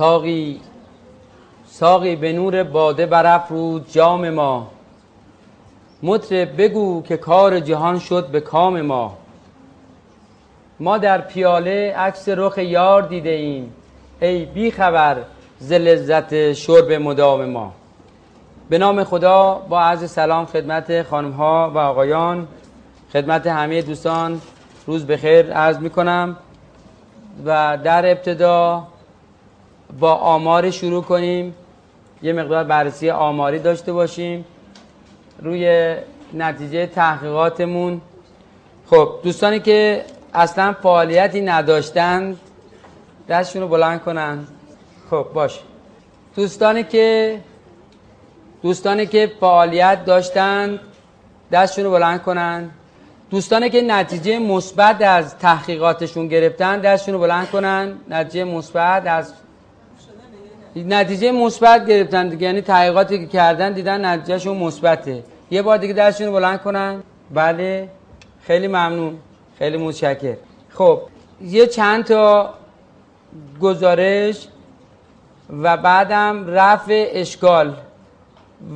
ساقی ساقی به نور باده برافروز جام ما. مطرب بگو که کار جهان شد به کام ما. ما در پیاله عکس رخ یار دیده ایم. ای بی خبر ز لذت شرب مدام ما. به نام خدا با عرض سلام خدمت خانم ها و آقایان خدمت همه دوستان روز بخیر عرض می کنم و در ابتدا با آمار شروع کنیم. یه مقدار بررسی آماری داشته باشیم. روی نتیجه تحقیقاتمون. خب دوستانی که اصلا فعالیتی نداشتن دستشون رو بلند کنن. خب باش دوستانی که دوستانی که فعالیت داشتن دستشون رو بلند کنن. دوستانی که نتیجه مثبت از تحقیقاتشون گرفتن دستشون رو بلند کنن. نتیجه مثبت از نتیجه مثبت گرفتن دیگه. یعنی تحقیقاتی که کردن دیدن نتیجهشون مثبته. یه بار دیگه دستشون بلند کنن. بله. خیلی ممنون. خیلی متشکر خب یه چند تا گزارش و بعدم رفع اشکال.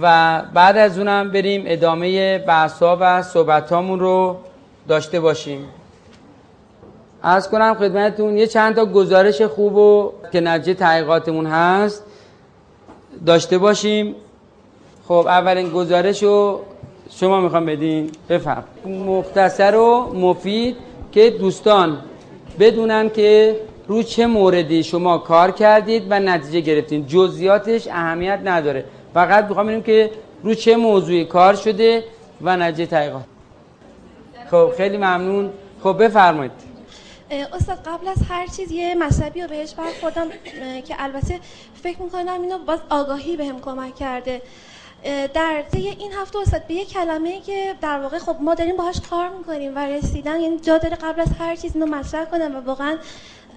و بعد از اونم بریم ادامه بحثا و صحبتامون رو داشته باشیم. از کنم خدمتتون یه چند تا گزارش خوب و که نتیجه تحقیقاتمون هست. داشته باشیم. خب اولین گزارش رو شما می‌خوام بدین. بفهم. مختصر و مفید که دوستان بدونن که رو چه موردی شما کار کردید و نتیجه گرفتین. جزئیاتش اهمیت نداره. فقط می‌خوام ببینیم که رو چه موضوعی کار شده و نتیجه تحقیقات. خب خیلی ممنون. خب بفرمایید. استاد قبل از هر چیز یه مذهبی رو بهش برخوردم که البته فکر می‌کنم اینو باز آگاهی بهم کمک کرده. در طی این هفته استاد به یه کلمه که در واقع خب ما داریم باهاش کار می‌کنیم و رسیدن یعنی جا داره قبل از هر چیز اینو مطرح کنم و واقعا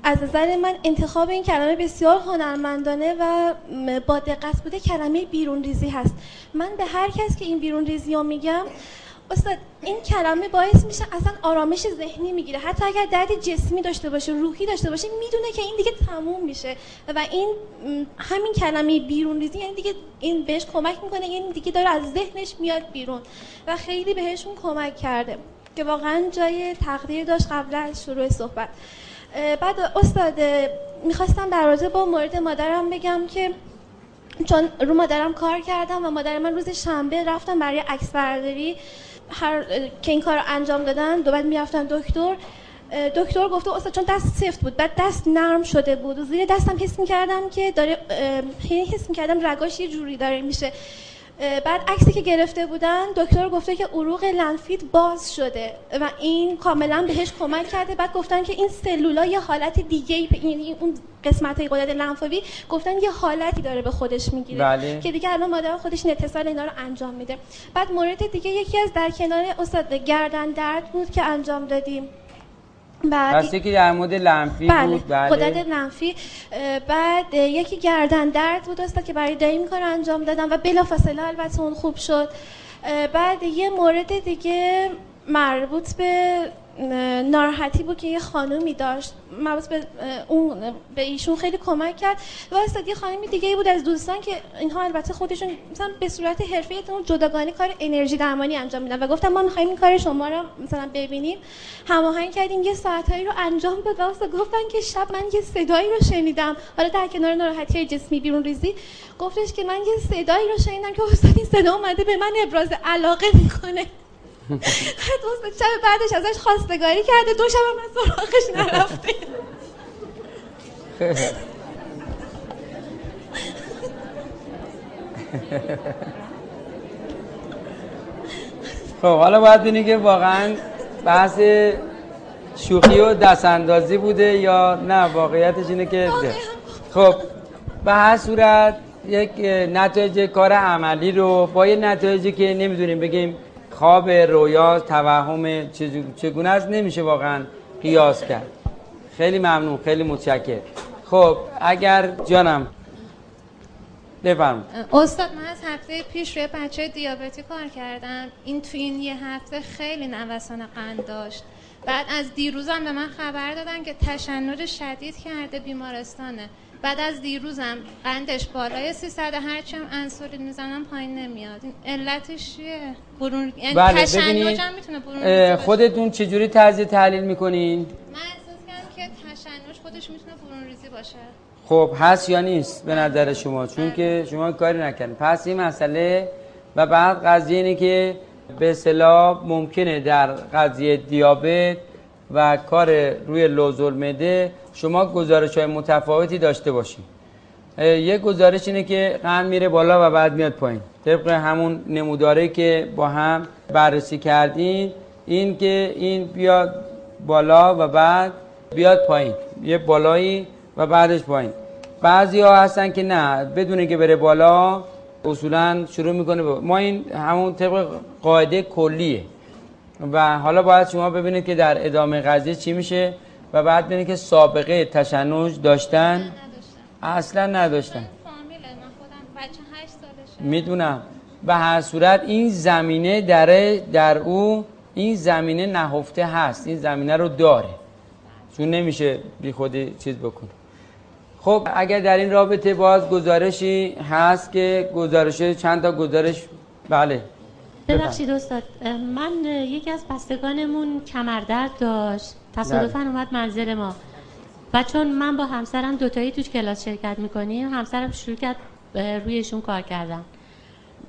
از نظر من انتخاب این کلمه بسیار هنرمندانه و با دقت بوده کلمه بیرون ریزی هست. من به هر کس که این بیرون ریزی رو میگم استاد این کلمه باعث میشه اصلا آرامش ذهنی می‌گیره. حتی اگر درد جسمی داشته باشه روحی داشته باشه می‌دونه که این دیگه تموم میشه. و این همین کلمه بیرون ریزی یعنی دیگه این بهش کمک می‌کنه این دیگه داره از ذهنش میاد بیرون. و خیلی بهشون کمک کرده که واقعا جای تقدیر داشت قبل از شروع صحبت. بعد استاد می‌خواستم در با مورد مادرم بگم که چون رو مادرم کار کردم و مادر من روز شنبه رفتم برای عکس برداری. هر که این کار انجام دادن دو بعد می‌رفتن دکتر دکتر گفته استاد چون دست سفت بود بعد دست نرم شده بود و زیر دستم حس می‌کردم که داره حس می‌کردم رگاش یه جوری داره میشه. بعد عکسی که گرفته بودن دکتر گفته که عروق لنفیت باز شده و این کاملا بهش کمک کرده. بعد گفتن که این سلولا یه حالت دیگه یعنی اون قسمت های قدرت لنفاوی گفتن یه حالتی داره به خودش می‌گیره بله. که دیگه الان مادر خودش نتصال اینا رو انجام میده. بعد مورد دیگه یکی از در کنار استاد گردن درد بود که انجام دادیم. بعد که در مورد لنفی بله. بود بله قدرت لنفی بعد یکی گردن درد بود استاد که برای دایی کار انجام دادم و بلافاصله البته اون خوب شد بعد یه مورد دیگه مربوط به ناراحتی بود که یه خانومی داشت. مربوط به اون به ایشون خیلی کمک کرد. و استاد یه خانمی دیگه ای بود از دوستان که اینها البته خودشون مثلا به صورت حرفه‌ای جداگانه کار انرژی درمانی انجام میدن. و گفتم ما می‌خوایم این کار شما رو مثلا ببینیم. هماهنگ کردیم. یه ساعتایی رو انجام داد. و گفتن که شب من یه صدایی رو شنیدم. حالا در کنار ناراحتی جسمی بیرون ریزی. گفتش که من یه صدایی رو شنیدم که استاد این صدا اومده به من ابراز علاقه می‌کنه. دوست شب بعدش ازش خواستگاری کرده. دو شب من سراغش نرفته. خب حالا باید بینی که واقعا بحث شوخی و دست اندازی بوده یا نه؟ واقعیتش اینه که خب به هر صورت یک نتایج کار عملی رو با یه نتایجی که نمی‌دونیم بگیم خواب رویا توهم چگونه است؟ نمیشه واقعا قیاس کرد. خیلی ممنون خیلی متشکر خب اگر جانم بفرم استاد من از هفته پیش روی بچه دیابتی کار کردم. این تو این یه هفته خیلی نوسان قند داشت. بعد از دیروزم به من خبر دادن که تشنج شدید کرده بیمارستانه. بعد از دیروزم قندش بالای 300 هرچی هم انسولین می‌زنم پایین نمیاد. این علتش چیه؟ برون یعنی بله تشنج هم می‌تونه برون؟ خودتون چجوری تجزیه تحلیل می‌کنین؟ من احساس کردم که تشنج خودش می‌تونه برون ریزی باشه. خب هست یا نیست به نظر شما؟ چون که شما کاری نکردین. پس این مسئله و بعد قضیه اینه که به اصطلاح ممکنه در قضیه دیابت و کار روی لوزالمعده شما گزارش های متفاوتی داشته باشین. اه، یک گزارش اینه که قند میره بالا و بعد میاد پایین. طبق همون نموداره که با هم بررسی کردیم این که این بیاد بالا و بعد بیاد پایین. یه بالایی و بعدش پایین. بعضی ها هستن که نه بدون که بره بالا اصولا شروع می‌کنه با... ما این همون طبق قاعده کلیه. و حالا باید شما ببینید که در ادامه قضیه چی میشه. و بعد ببینید که سابقه تشنج داشتن؟ نداشتم اصلا نداشتن. فامیله من خودم. بچه 8 سالشه می‌دونم. به هر صورت این زمینه در در او این زمینه نهفته هست. این زمینه رو داره. چون نمیشه بی خودی چیز بکنه. خب اگر در این رابطه باز گزارشی هست که گزارش چند تا گزارش؟ بله. ببخشید استاد. من یکی از بستگانمون کمردرد داشت. تصادفا اومد منزل ما. و چون من با همسرم دوتایی توش کلاس شرکت می‌کنیم همسرم شروع کرد اه، روی ایشون کار کردن.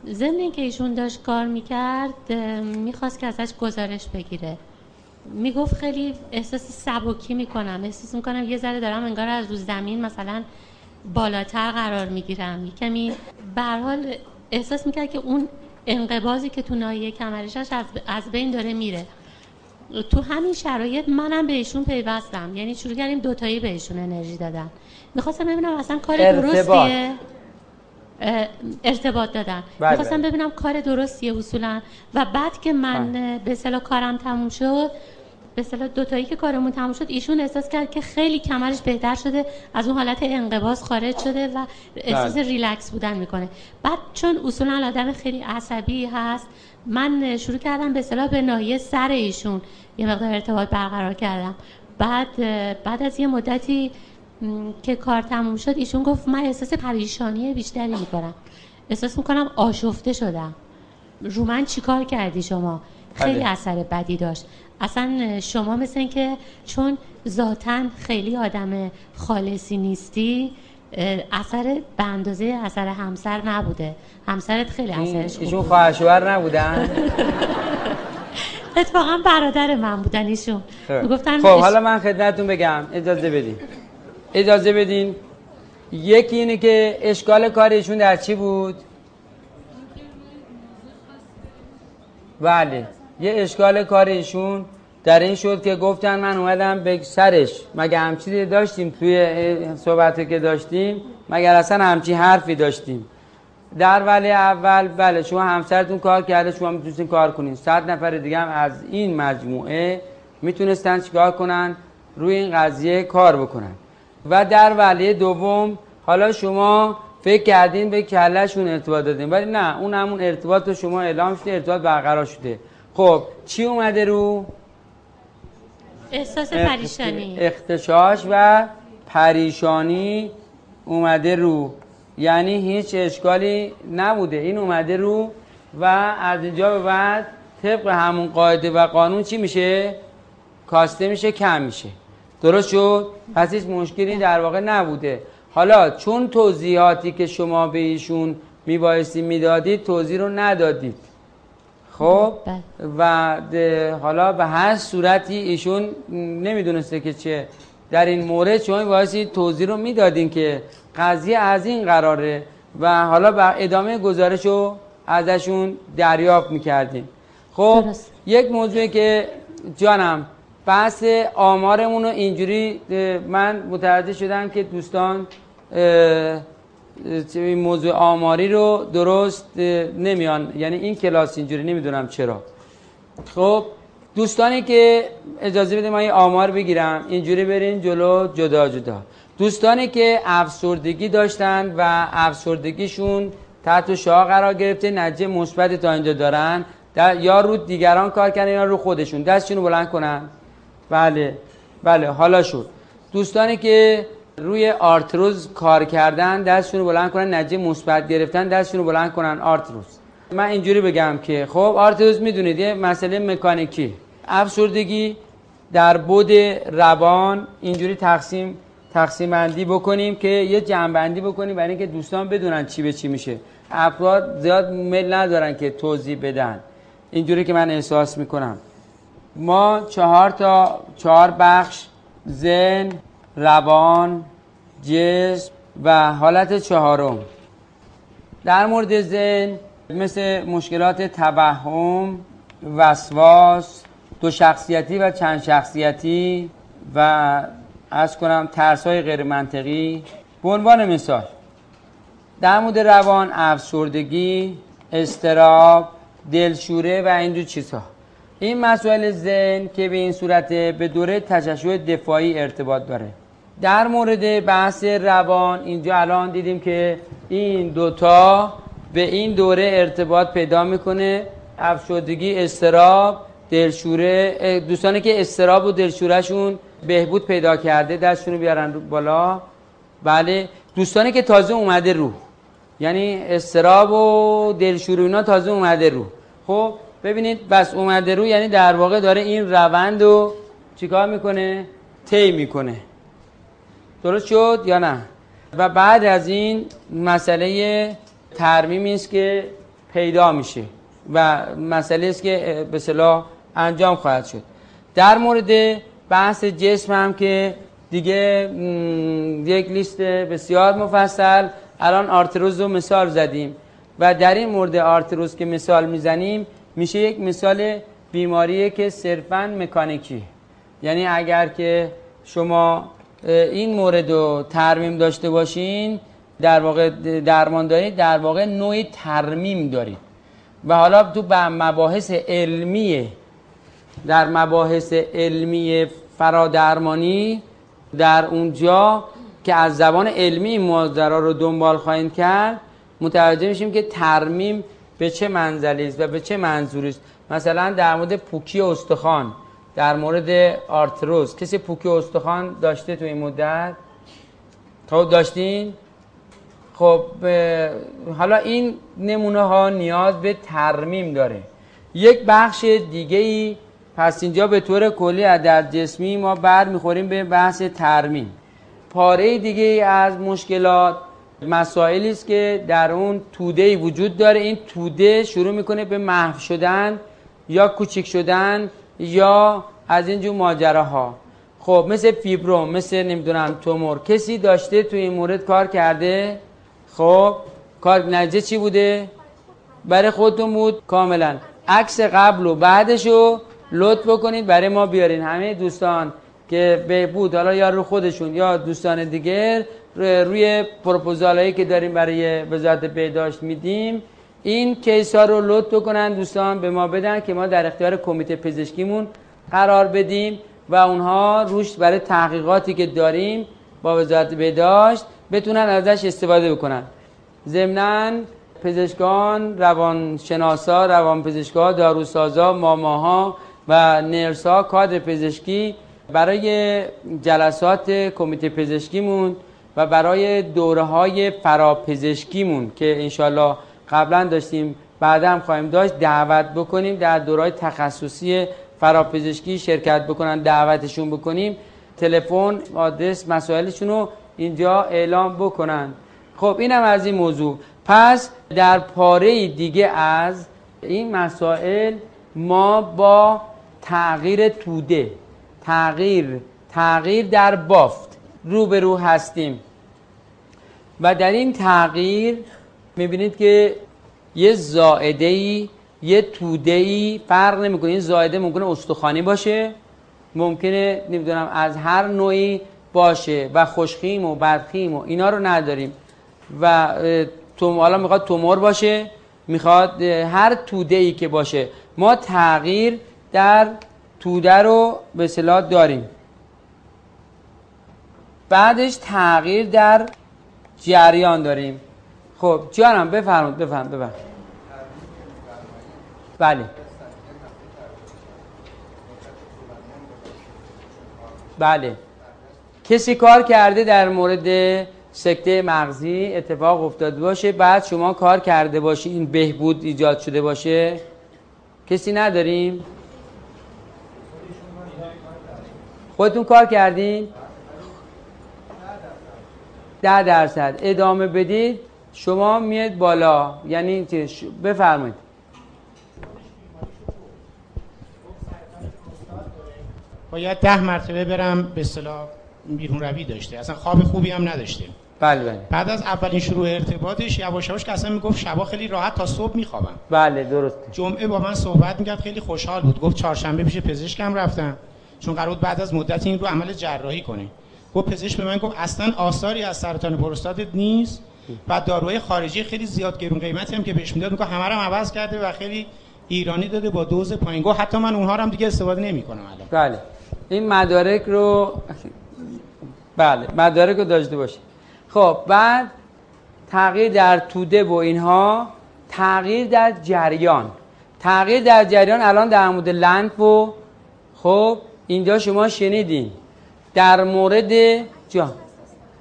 ضمن اینکه ایشون داشت کار می‌کرد می‌خواست که ازش گزارش بگیره. می‌گفت خیلی احساس سبکی می‌کنم. احساس می‌کنم یه ذره دارم انگار از رو زمین مثلا بالاتر قرار می‌گیرم. یه کمی حال احساس می‌کرد که اون انقباضی که تو ناحیه کمرش از, از بین داره میره. تو همین شرایط منم بهشون پیوستم یعنی شروع کردیم دوتایی بهشون انرژی دادن می‌خواستم ببینم اصلا کار ارتباط. درستیه ارتباط دادن بله. می‌خواستم ببینم کار درستیه اصولا و بعد که من بله. به اصطلاح کارم تموم شد به اصطلاح دوتایی که کارمون تموم شد ایشون احساس کرد که خیلی کمرش بهتر شده از اون حالت انقباض خارج شده و احساس بله. ریلکس بودن می‌کنه بعد چون اصولا آدم خیلی عصبی هست من شروع کردم به اصطلاح به ناحیه سر ایشون. یه مقدار ارتباط برقرار کردم. بعد بعد از یه مدتی که کار تموم شد ایشون گفت من احساس پریشانی بیشتری می‌کنم. احساس می‌کنم آشفته شدم. رو من چیکار کردی شما؟ خیلی بله. اثر بدی داشت. اصلا شما مثل که چون ذاتا خیلی آدم خالصی نیستی اثر به اندازه اثر همسر نبوده. همسرت خیلی اثرش خوب ایشون شوهر نبودن؟ اتفاقا برادر من بودن ایشون. گفتن خب حالا من خدمتتون بگم. اجازه بدین. اجازه بدین. یکی اینه که اشکال کار ایشون در چی بود؟ بله. یه اشکال کار ایشون در این شد که گفتن من اومدم به سرش. مگه همچی داشتیم توی صحبتی که داشتیم؟ مگر اصلا همچی حرفی داشتیم؟ در ولی اول بله شما همسرتون کار کرده شما می‌تونستین کار کنین. صد نفر دیگه هم از این مجموعه می‌تونستن چیکار کنن؟ روی این قضیه کار بکنن. و در ولی دوم حالا شما فکر کردین به کلشون ارتباط دادین ولی نه اون همون ارتباط شما اعلام شده ارتباط برقرار شده. خب چی اومده رو؟ احساس پریشانی. اختشاش و پریشانی اومده رو. یعنی هیچ اشکالی نبوده. این اومده رو و از اینجا به بعد طبق همون قاعده و قانون چی میشه؟ کاسته میشه کم میشه. درست شد؟ پس هیچ مشکلی در واقع نبوده. حالا چون توضیحاتی که شما به ایشون میبایستی می‌دادید توضیح رو ندادید. خب بله. و حالا به هر صورتی ایشون نمی‌دونسته که چه در این مورد شما بایستی توضیح رو می‌دادین که قضیه از این قراره و حالا به ادامه گزارش رو ازشون دریافت می‌کردیم خب درست. یک موضوعی که جانم بحث آمارمون رو اینجوری من متوجه شدم که دوستان این موضوع آماری رو درست نمیان. یعنی این کلاس اینجوری نمی‌دونم چرا. خب دوستانی که اجازه بده من یه آمار بگیرم. اینجوری برین جلو جدا جدا. دوستانی که افسردگی داشتن و افسردگیشون تحت شعا قرار گرفته نتیجه مثبتی تا اینجا دارن. در یا رو دیگران کار کردن یا رو خودشون. دستشون رو بلند کنن. بله بله حالا شد. دوستانی که روی آرتروز کار کردن دستشون رو بلند کنن نتیجه مثبت گرفتن دستشون رو بلند کنن آرتروز. من اینجوری بگم که خب آرتروز می‌دونید یه مسئله مکانیکی. افسردگی در بود روان اینجوری تقسیم تقسیم بندی بکنیم که یه جمع بندی بکنیم برای اینکه دوستان بدونن چی به چی میشه. افراد زیاد میل ندارن که توضیح بدن. اینجوری که من احساس می‌کنم. ما چهار تا چهار بخش زن روان جسم و حالت چهارم. در مورد زن مثل مشکلات توهم وسواس دو شخصیتی و چند شخصیتی و از کنم ترس های غیر منطقی به عنوان مثال در مورد روان افسردگی استراب دلشوره و اینجور چیزها. این مسائل ذهن که به این صورت به دوره تششع دفاعی ارتباط داره. در مورد بحث روان اینجا الان دیدیم که این دوتا به این دوره ارتباط پیدا می‌کنه. افسردگی استراب دلشوره. دوستانی که استراب و دلشورهشون بهبود پیدا کرده دستشون رو بیارن بالا. بله دوستانی که تازه اومده رو. یعنی استراب و دلشوره اینا تازه اومده رو. خب ببینید بس اومده رو یعنی در واقع داره این روند رو چیکار می‌کنه؟ طی می‌کنه. درست شد یا نه؟ و بعد از این مسئله ترمیمی است که پیدا میشه و مسئله است که به صلاح انجام خواهد شد. در مورد بحث جسم هم که دیگه یک لیست بسیار مفصل الان آرتروز رو مثال زدیم و در این مورد آرتروز که مثال می‌زنیم میشه یک مثال بیماریه که صرفا مکانیکی. یعنی اگر که شما این مورد رو ترمیم داشته باشین در واقع درمان دارید در واقع نوعی ترمیم دارید. و حالا تو به مباحث علمیه در مباحث علمی فرادرمانی در اونجا که از زبان علمی این رو دنبال خواهیم کرد متوجه میشیم که ترمیم به چه منزلی است و به چه منظوری است. مثلا در مورد پوکی استخوان. در مورد آرتروز کسی پوکی استخوان داشته تو این مدت؟ خب داشتین؟ خب حالا این نمونه ها نیاز به ترمیم داره. یک بخش دیگه ای پس اینجا به طور کلی در جسمی ما بعد می‌خوریم به بحث ترمیم. پاره دیگه از مشکلات مسائلی است که در اون توده ای وجود داره. این توده شروع می‌کنه به محو شدن یا کوچیک شدن یا از اینجور ماجراها. خب مثل فیبروم مثل نمی‌دونم تومور. کسی داشته تو این مورد کار کرده؟ خب کار نجه چی بوده؟ برای خودتون بود کاملا. عکس قبل و بعدشو لطف بکنید برای ما بیارین. همه دوستان که بهبود حالا یا رو خودشون یا دوستان دیگر روی پروپوزال که داریم برای وزارت بهداشت میدیم. این کیس ها رو لطف کنن دوستان به ما بدن که ما در اختیار کمیته پزشکیمون قرار بدیم و اونها روش برای تحقیقاتی که داریم با وزارت بهداشت بتونن ازش استفاده بکنن. ضمنا پزشکان روانشناسا روانپزشکا داروسازا ماماها و نرسا کادر پزشکی برای جلسات کمیته پزشکیمون و برای دوره های فراپزشکیمون که انشالله قبلا داشتیم بعد هم خواهیم داشت دعوت بکنیم در دوره تخصصی فراپزشکی شرکت بکنن دعوتشون بکنیم. تلفن آدرس مسائلشون رو اینجا اعلام بکنن. خب اینم از این موضوع. پس در پاره دیگه از این مسائل ما با تغییر توده تغییر تغییر در بافت رو هستیم. و در این تغییر می‌بینید که یه زائده ای یه توده ای فرق نمی‌کنه. این زائده ممکنه استخوانی باشه ممکنه نمی‌دونم از هر نوعی باشه و خوشخیم و بدخیم و اینا رو نداریم. و تو حالا می‌خواد تومور باشه می‌خواد هر توده ای که باشه. ما تغییر در توده رو به صلاح داریم. بعدش تغییر در جریان داریم. خب جانم بفرمود بفرمود بفرمود بله. بله. کسی کار کرده در مورد سکته مغزی اتفاق افتاده باشه بعد شما کار کرده باشی این بهبود ایجاد شده باشه؟ کسی نداریم؟ خودتون کار کردین؟ ده درصد. ادامه بدید. شما میاد بالا. یعنی بفرمایید. باید ده مرتبه برم به اصطلاح بیرون روی داشته. اصلا خواب خوبی هم نداشته بله بله. بعد از اولین شروع ارتباطش یواش یواش که اصلا می‌گفت شبا خیلی راحت تا صبح میخوابم. بله درسته. جمعه با من صحبت می‌کرد خیلی خوشحال بود. گفت چهارشنبه پیش پزشکم رفتم. چون قرار بود بعد از مدت این رو عمل جراحی کنه. گفت پزشک به من گفت اصلا آثاری از سرطان پروستاتت نیست. و داروهای خارجی خیلی زیاد گرون قیمتی هم که بهش می‌داد. میگه همه رو عوض کرده و خیلی ایرانی داده با دوز پایین. گفت حتی من اونها رو هم دیگه استفاده نمی‌کنم الان. بله. این مدارک رو بله مدارک رو داشته باشید خب بعد تغییر در توده و اینها تغییر در جریان. تغییر در جریان الان در مورد لنف و خب اینجا شما شنیدین. در مورد جا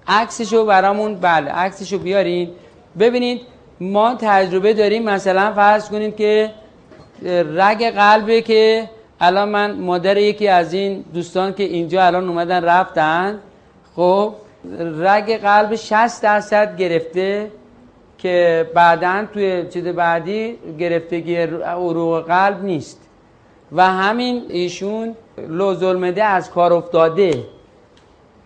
عکسشو برامون بله عکسشو بیارین. ببینید ما تجربه داریم مثلا فرض کنید که رگ قلبه که الان من مادر یکی از این دوستان که اینجا الان اومدن رفتن. خب رگ قلب 60 درصد گرفته که بعدا توی چیز بعدی گرفتگی عروق قلب نیست. و همین ایشون لوزالمده از کار افتاده.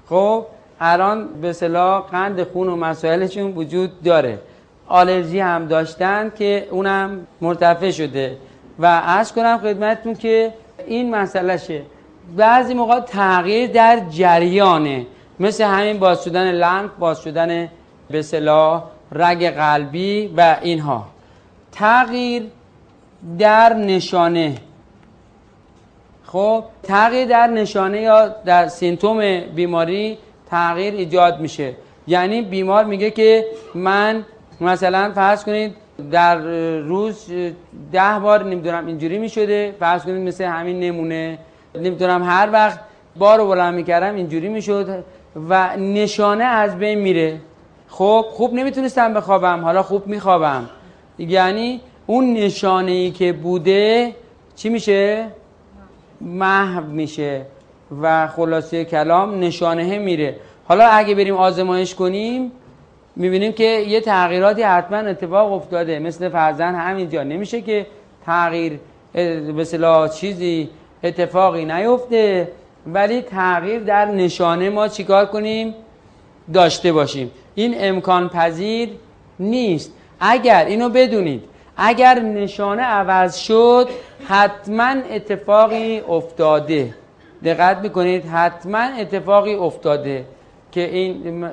خب الان به صلاح قند خون و مسائلشون وجود داره. آلرژی هم داشتن که اونم مرتفع شده. و از کنم خدمتتون که این مسئلهشه بعضی موقع تغییر در جریانه. مثل همین باز شدن لنگ باز شدن به صلاح رگ قلبی و اینها. تغییر در نشانه. خب تغییر در نشانه یا در سیمتوم بیماری تغییر ایجاد میشه. یعنی بیمار میگه که من مثلا فرض کنید در روز ده بار نمی‌دونم اینجوری می‌شده فرض کنید مثل همین نمونه. نمی‌دونم هر وقت بار رو بلند می‌کردم اینجوری می‌شد و نشانه از بین میره. خب خوب نمی‌تونستم بخوابم حالا خوب میخوابم. یعنی اون نشانه ای که بوده چی میشه؟ محو میشه. و خلاصه کلام نشانه میره. حالا اگه بریم آزمایش کنیم می‌بینیم که یه تغییراتی حتما اتفاق افتاده. مثل فرزن همینجا. نمیشه که تغییر مثلا چیزی اتفاقی نیفته ولی تغییر در نشانه ما چیکار کنیم؟ داشته باشیم. این امکان پذیر نیست. اگر اینو بدونید اگر نشانه عوض شد حتما اتفاقی افتاده. دقت می‌کنید حتما اتفاقی افتاده که این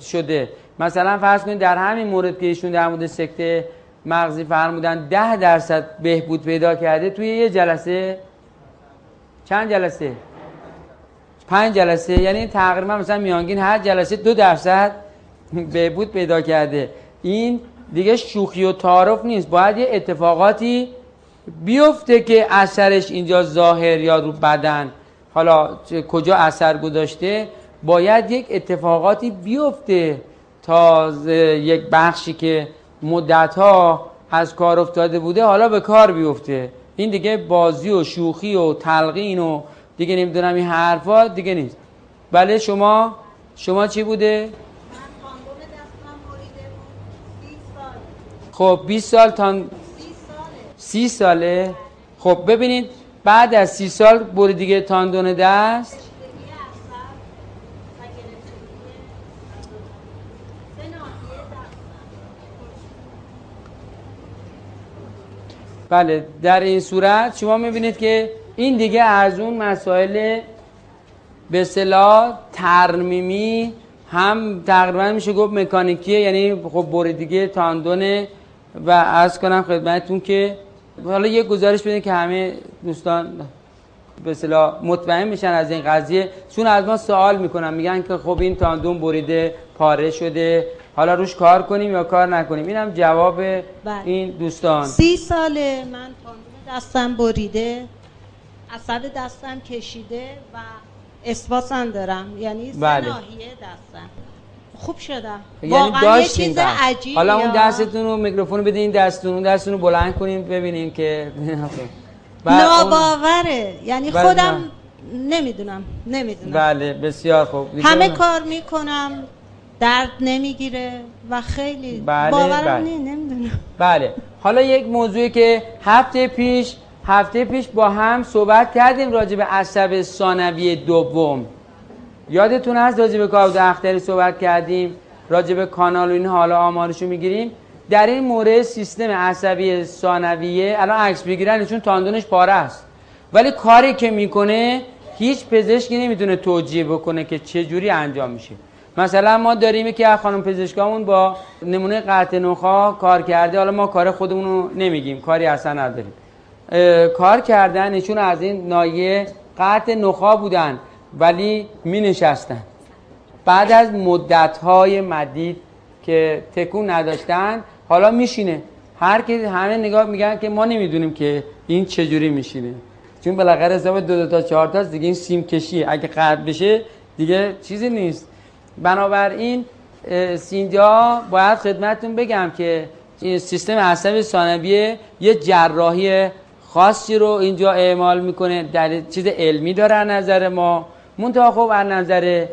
شده. مثلا فرض کنید در همین مورد که ایشون در مورد سکته مغزی فرمودن ده درصد بهبود پیدا کرده توی یه جلسه. چند جلسه؟ پنج جلسه. یعنی تقریبا مثلا میانگین هر جلسه دو درصد بهبود پیدا کرده. این دیگه شوخی و تعارف نیست. باید یه اتفاقاتی بیفته که اثرش اینجا ظاهر یا رو بدن. حالا کجا اثر گذاشته؟ باید یک اتفاقاتی بیفته تا یک بخشی که مدت ها از کار افتاده بوده حالا به کار بیفته. این دیگه بازی و شوخی و تلقین و دیگه نمی‌دونم این حرفا دیگه نیست. بله شما؟ شما چی بوده؟ خب 20 سال تا 30 ساله. خب ببینید بعد از 30 سال بر دیگه تاندون دست. بله در این صورت شما می‌بینید که این دیگه از اون مسائل به صلاح ترمیمی هم تقریبا میشه گفت مکانیکیه یعنی خب بریدگی تاندونه و از کنم خدمتتون که حالا یه گزارش بدین که همه دوستان به اصطلاح مطمئن میشن از این قضیه. چون از ما سوال می‌کنن میگن که خب این تاندون بریده پاره شده. حالا روش کار کنیم یا کار نکنیم؟ اینم جواب بله. این دوستان. سی ساله من تاندون دستم بریده عصب دستم کشیده و اثبات دارم. یعنی سه بله. ناحیه دستم. خوب شدم. یعنی واقعا یه داشتین چیز قبل. عجیبی حالا اون دستتون رو میکروفون رو بدین دستتون اون دستتون رو بلند کنین ببینین که ناباوره. یعنی خودم نمی‌دونم نمی‌دونم. بله بسیار خوب. همه کار می‌کنم درد نمی‌گیره و خیلی بله، باورم بله. نی نمی‌دونم. بله. حالا یک موضوعی که هفته پیش هفته پیش با هم صحبت کردیم راجع به عصب ثانوی دوم. یادتون هست راجع به کارد اختری صحبت کردیم راجع به کانال و این حالا آمارشو می‌گیریم. در این مورد سیستم عصبی ثانویه الان عکس بگیرن چون تاندونش پاره است. ولی کاری که می‌کنه هیچ پزشکی نمی‌تونه توجیه بکنه که چه جوری انجام میشه. مثلا ما داریم که از خانم پزشکامون با نمونه قطع نخا کار کرده حالا ما کار خودمون رو نمیگیم کاری اصلا نداریم. کار کردن ایشون از این نایه قطع نخا بودن. ولی می نشستن بعد از مدت های مدید که تکون نداشتن حالا میشینه. هر که همه نگاه میگن که ما نمی‌دونیم که این چجوری میشینه. چون بالاخره حساب دو دو تا چهار تا دیگه این سیم کشی اگه قطع بشه دیگه چیزی نیست. بنابراین سینجا باید خدمتتون بگم که این سیستم عصبی ثانویه یه جراحی خاصی رو اینجا اعمال می‌کنه. در چیز علمی داره نظر ما. منتها خب از نظر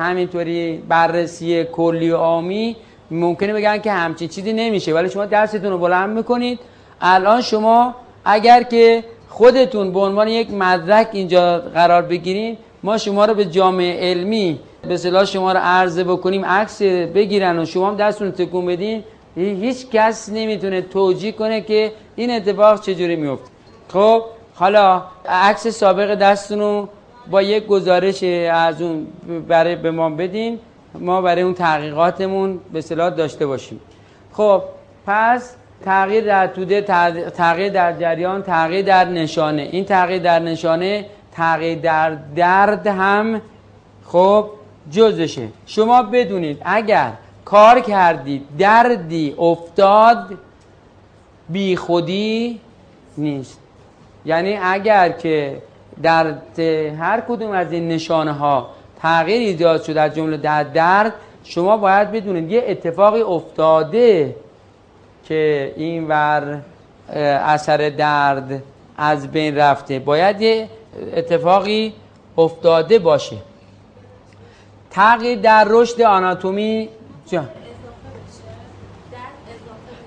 همینطوری بررسی کلی عامی ممکنه بگن که همچین چیزی نمیشه. ولی شما دستتون رو بلند می‌کنید. الان شما اگر که خودتون به عنوان یک مدرک اینجا قرار بگیرین ما شما رو به جامعه علمی به صلاح شما رو عرضه بکنیم عکس بگیرن و شما هم دستتون تکون بدین. هیچ کس نمی‌تونه توجیه کنه که این اتفاق چجوری میفته خب حالا عکس سابق دستتون رو با یک گزارش از اون برای به ما بدین ما برای اون تحقیقاتمون به صلاح داشته باشیم. خب پس تغییر در توده تغ- تغییر در جریان تغییر در نشانه. این تغییر در نشانه تغییر در درد هم خب جزشه. شما بدونید اگر کار کردید دردی افتاد بی خودی نیست. یعنی اگر که در هر کدوم از این نشانه ها تغییر ایجاد شده از جمله در درد شما باید بدونید یه اتفاقی افتاده که این ور اثر درد از بین رفته. باید یه اتفاقی افتاده باشه. تغییر در رشد آناتومی جان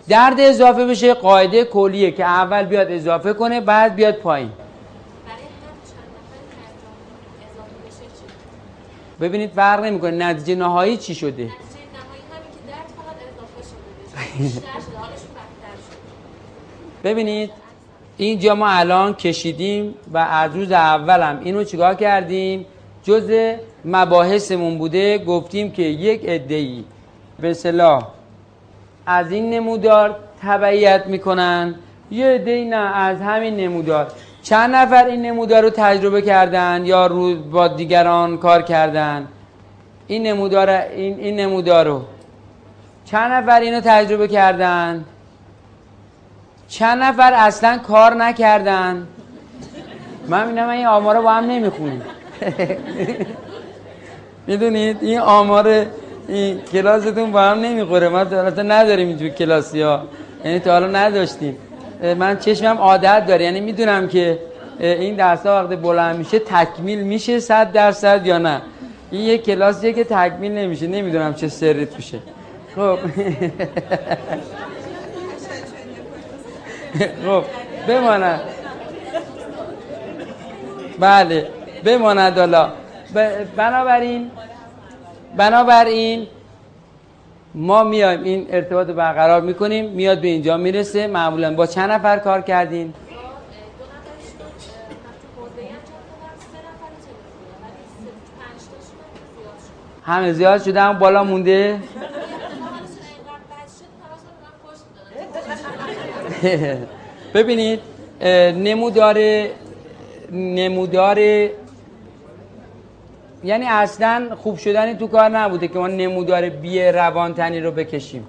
درد اضافه بشه قاعده کلیه که اول بیاد اضافه کنه بعد بیاد پایین. ببینید فرق نمی‌کنه. نتیجه نهایی چی شده؟ ببینید اینجا ما الان کشیدیم و از روز اولم اینو چیکار کردیم؟ جز مباحثمون بوده گفتیم که یک عده‌ای به صلاح از این نمودار تبعیت می‌کنن. یه عده‌ای نه از همین نمودار. چند نفر این نمودار رو تجربه کردن یا رو با دیگران کار کردن؟ این نمودار این, این نمودار رو. چند نفر اینو تجربه کردن؟ چند نفر اصلا کار نکردن؟ من می‌دونم این آمارا با هم نمی‌خونیم می‌دونید؟ این آمار این کلاستون با هم نمی‌خوره. ما تا نداریم اینجور کلاسی ها. یعنی تا حالا نداشتیم. من چشمم عادت داره. یعنی می‌دونم که این درس ها وقتی بلند میشه تکمیل میشه صد درصد یا نه. این یک کلاسیه که تکمیل نمیشه. نمی‌دونم چه سری توشه. خب. خب بماند. بله بماند حالا بنابراین بنابراین ما میایم این ارتباط رو برقرار می‌کنیم میاد به اینجا می‌رسه. معمولا با چند نفر کار کردین همه زیاد شده هم بالا مونده. ببینید نمودار نمودار یعنی اصلا خوب شدنی تو کار نبوده که ما نمودار بی روانتنی رو بکشیم.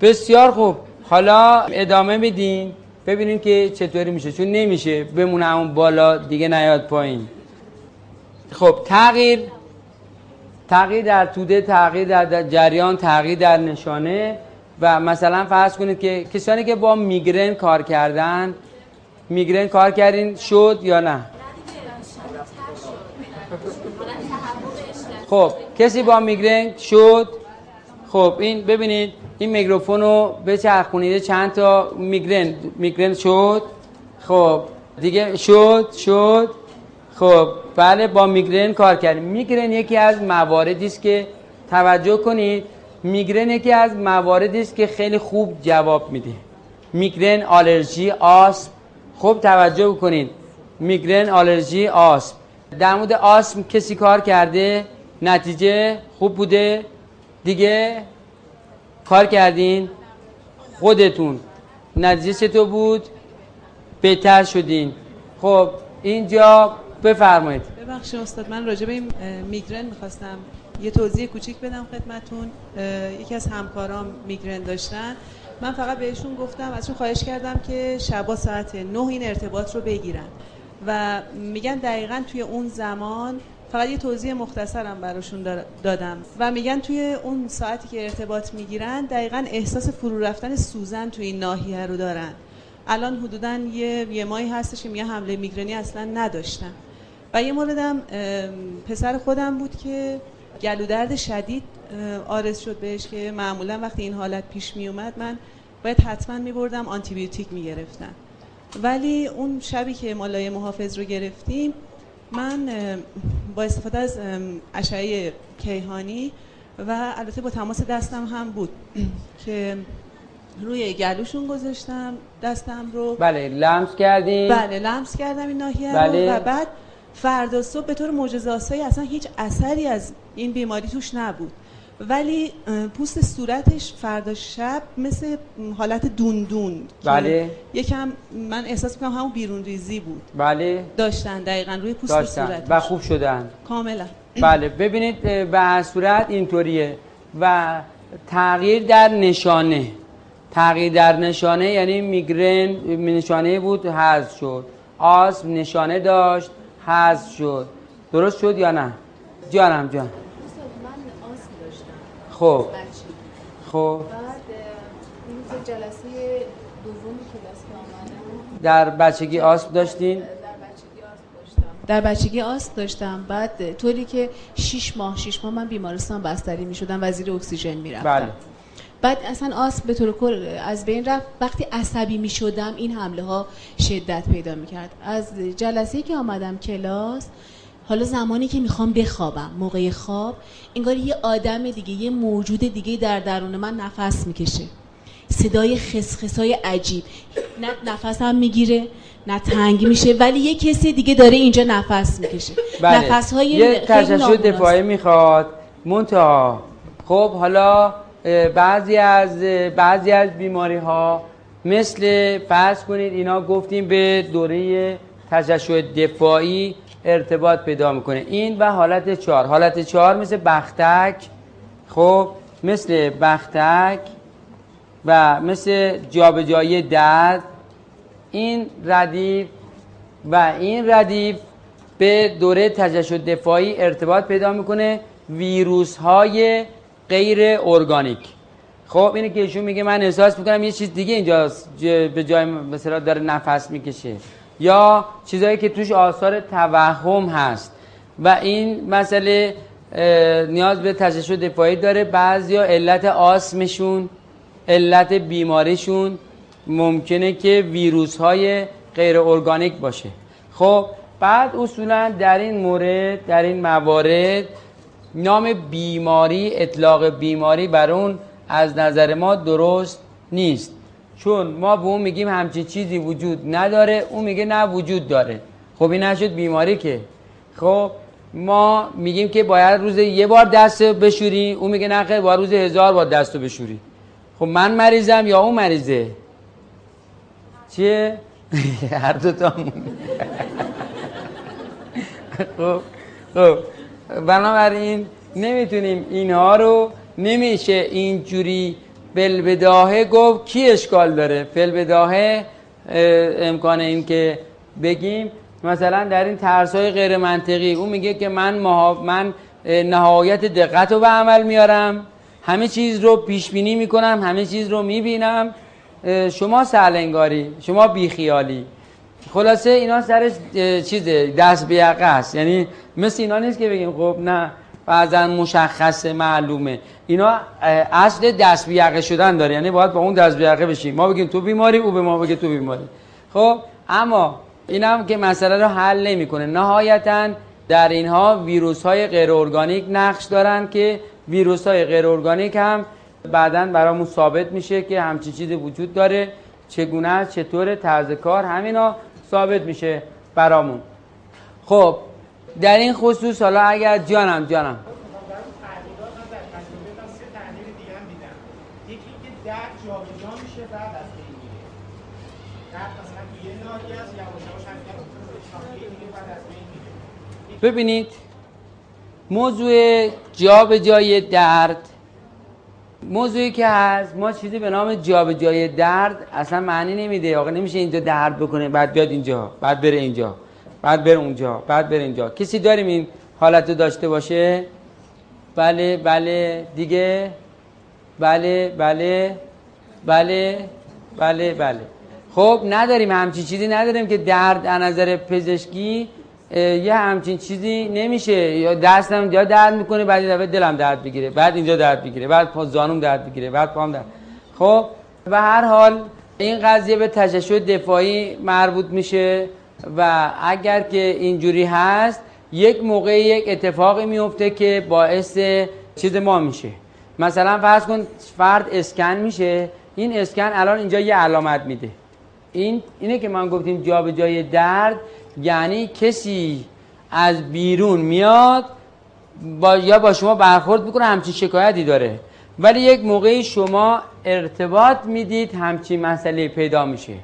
بسیار خوب. حالا ادامه میدیم ببینیم که چطوری میشه. چون نمیشه بمونه اون بالا دیگه نیاد پایین. خب تغییر. تغییر در توده تغییر در جریان تغییر در نشانه. و مثلا فرض کنید که کسانی که با میگرن کار کردن میگرن کار کردین شد یا نه؟ خب کسی با میگرن شد؟ خب این ببینید این میکروفون رو بچرخونید چند تا میگرن میگرن شد؟ خب دیگه شد شد؟ خب بله با میگرن کار کردیم. میگرن یکی از مواردی است که توجه کنید میگرن یکی از مواردی است که خیلی خوب جواب میده. میگرن آلرژی آسم. خوب توجه کنید میگرن آلرژی آسم. در مورد آسم کسی کار کرده؟ نتیجه خوب بوده. دیگه کار کردین. خودتون. نتیجه چطور بود؟ بهتر شدین. خب اینجا بفرمایید. ببخشید استاد من راجع به این میگرن می‌خواستم یه توضیح کوچیک بدم خدمتون. یکی از همکارام میگرن داشتن. من فقط بهشون گفتم ازشون خواهش کردم که شبا ساعت نه این ارتباط رو بگیرن. و میگن دقیقا توی اون زمان فقط یه توضیح مختصرم براشون دادم. و میگن توی اون ساعتی که ارتباط می‌گیرن دقیقا احساس فرو رفتن سوزن توی این ناحیه رو دارن. الان حدودا یه یه ماهی هستش که میگه حمله میگرنی اصلا نداشتم و یه موردم پسر خودم بود که گلو درد شدید آرز شد بهش که معمولا وقتی این حالت پیش می اومد من باید حتما می بردم آنتی بیوتیک می ولی اون شبی که مالای محافظ رو گرفتیم من با استفاده از اشعه کیهانی و البته با تماس دستم هم بود که روی گلوشون گذاشتم دستم رو. بله لمس کردیم. بله لمس کردم این ناحیه بله. رو و بعد فردا صبح به طور معجزه‌آسایی اصلا هیچ اثری از این بیماری توش نبود. ولی پوست صورتش فردا شب مثل حالت دوندون. بله. یکم من احساس می‌کنم همون بیرون ریزی بود. بله. داشتن دقیقا روی پوست داشتن. صورتش. و خوب شدن. کاملا. بله. ببینید به صورت اینطوریه. و تغییر در نشانه. تغییر در نشانه یعنی میگرن نشانه بود حذف شد. آسم نشانه داشت حذف شد. درست شد یا نه؟ جانم جان. خب. خب. بعد این جلسه دوم کلاس که در بچگی آسپ داشتین؟ در بچگی آسپ داشتم. بعد طوری که 6 ماه 6 ماه من بیمارستان بستری می شدم وزیر اکسیژن می رفتم بله. بعد اصلا آسپ به طور کل از بین رفت. وقتی عصبی می شدم این حمله ها شدت پیدا می کرد از جلسه که آمدم کلاس حالا زمانی که می‌خوام بخوابم موقع خواب انگار یه آدم دیگه یه موجود دیگه در درون من نفس می‌کشه. صدای خسخسای عجیب. نه نفسم می‌گیره نه تنگ میشه ولی یه کسی دیگه داره اینجا نفس می‌کشه. بله. نفس های یه تجسد دفاعی می‌خواد. منتها خب حالا بعضی از بعضی از بیماری ها مثل فرض کنید اینا گفتیم به دوره تجسد دفاعی ارتباط پیدا می‌کنه. این و حالت چهار. حالت چهار مثل بختک خب مثل بختک و مثل جابجایی درد. این ردیف و این ردیف به دوره تجشد دفاعی ارتباط پیدا می‌کنه ویروس های غیر ارگانیک. خب اینه که ایشون میگه من احساس می‌کنم یه چیز دیگه اینجا به جای مثلا داره نفس می‌کشه. یا چیزهایی که توش آثار توهم هست. و این مسئله نیاز به تشخیص دفاعی داره. بعضیا علت آسمشون علت بیماریشون ممکنه که ویروس های غیر ارگانیک باشه. خب بعد اصولا در این مورد در این موارد نام بیماری اطلاق بیماری بر اون از نظر ما درست نیست. چون ما به اون میگیم همچین چیزی وجود نداره اون میگه نه وجود داره. خب این نشد بیماری که. خب ما میگیم که باید روز یه بار دست بشوری اون میگه نه خیلی باید روز هزار بار دست بشوری. خب من مریضم یا اون مریضه؟ چیه؟ هر دوتا خب خب. بنابراین نمی‌تونیم اینها رو نمیشه اینجوری فلبداهه گفت کی اشکال داره؟ فلبداهه امکان این که بگیم مثلا در این ترس های غیر منطقی اون میگه که من, من نهایت دقت رو به عمل میارم همه چیز رو پیش بینی می‌کنم همه چیز رو می‌بینم شما سرلنگاری شما بیخیالی. خلاصه اینا سرش چیزه دست به است. یعنی مثل اینا نیست که بگیم خب نه بعضا مشخصه معلومه. اینا اصل دست به شدن داره. یعنی باید با اون دست به بشیم. ما بگیم تو بیماری او به ما بگه تو بیماری. خب اما این هم که مسئله رو حل نمی‌کنه. نهایتا در اینها ویروس های غیر ارگانیک نقش دارن که ویروس های غیر ارگانیک هم بعدا برامون ثابت میشه که همچی چیزی وجود داره. چگونه چطور طرز کار همینا ثابت میشه برامون. خب در این خصوص حالا اگر جانم جانم. ببینید موضوع جا به جای درد موضوعی که هست ما چیزی به نام جا به جای درد اصلا معنی نمیده آقا نمیشه اینجا درد بکنه بعد بیاد اینجا بعد بره اینجا. بعد بره اونجا بعد بره اینجا. کسی داریم این حالت داشته باشه؟ بله بله دیگه؟ بله بله بله بله بله. خب نداریم همچین چیزی نداریم که درد از نظر پزشکی یه همچین چیزی نمیشه. یا دستم یا درد می‌کنه بعد دفعه دلم درد بگیره بعد اینجا درد بگیره بعد پا زانوم درد بگیره بعد پام درد. خب به هر حال این قضیه به تششع دفاعی مربوط میشه. و اگر که اینجوری هست یک موقع یک اتفاقی میفته که باعث چیز ما میشه. مثلا فرض کن فرد اسکن میشه این اسکن الان اینجا یه علامت میده. این اینه که من گفتیم جا به جای درد یعنی کسی از بیرون میاد با یا با شما برخورد می‌کنه همچین شکایتی داره. ولی یک موقعی شما ارتباط می‌دید همچین مسئله پیدا میشه.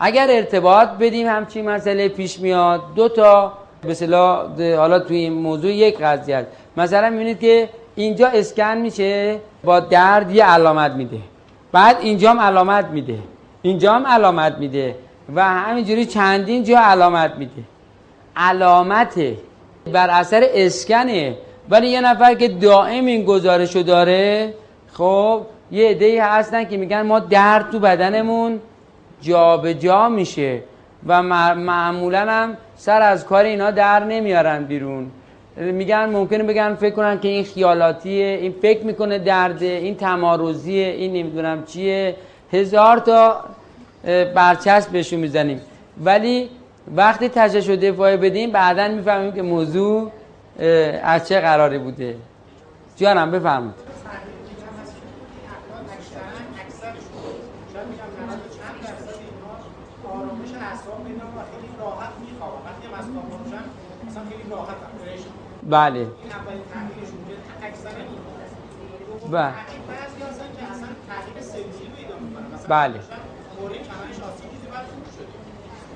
اگر ارتباط بدیم همچین مسئله پیش میاد. دو تا به حالا توی این موضوع یک قضیه است. مثلا می‌بینید که اینجا اسکن میشه با درد یه علامت میده. بعد اینجا هم علامت میده. اینجا هم علامت میده. و همینجوری چندین جا علامت میده. علامت بر اثر اسکنه. ولی یه نفر که دائم این گزارشو داره خب یه عده هستن که میگن ما درد تو بدنمون جابجا جا میشه و معمولا هم سر از کار اینا در نمیارن بیرون. میگن ممکنه بگن فکر کنن که این خیالاتیه این فکر می‌کنه درده این تمارزیه این نمی‌دونم چیه. هزار تا برچسب بهشون می‌زنیم. ولی وقتی تجش و دفاعی بدیم بعدا می‌فهمیم که موضوع از چه قراری بوده. جانم بفهمید بله. بله. بله.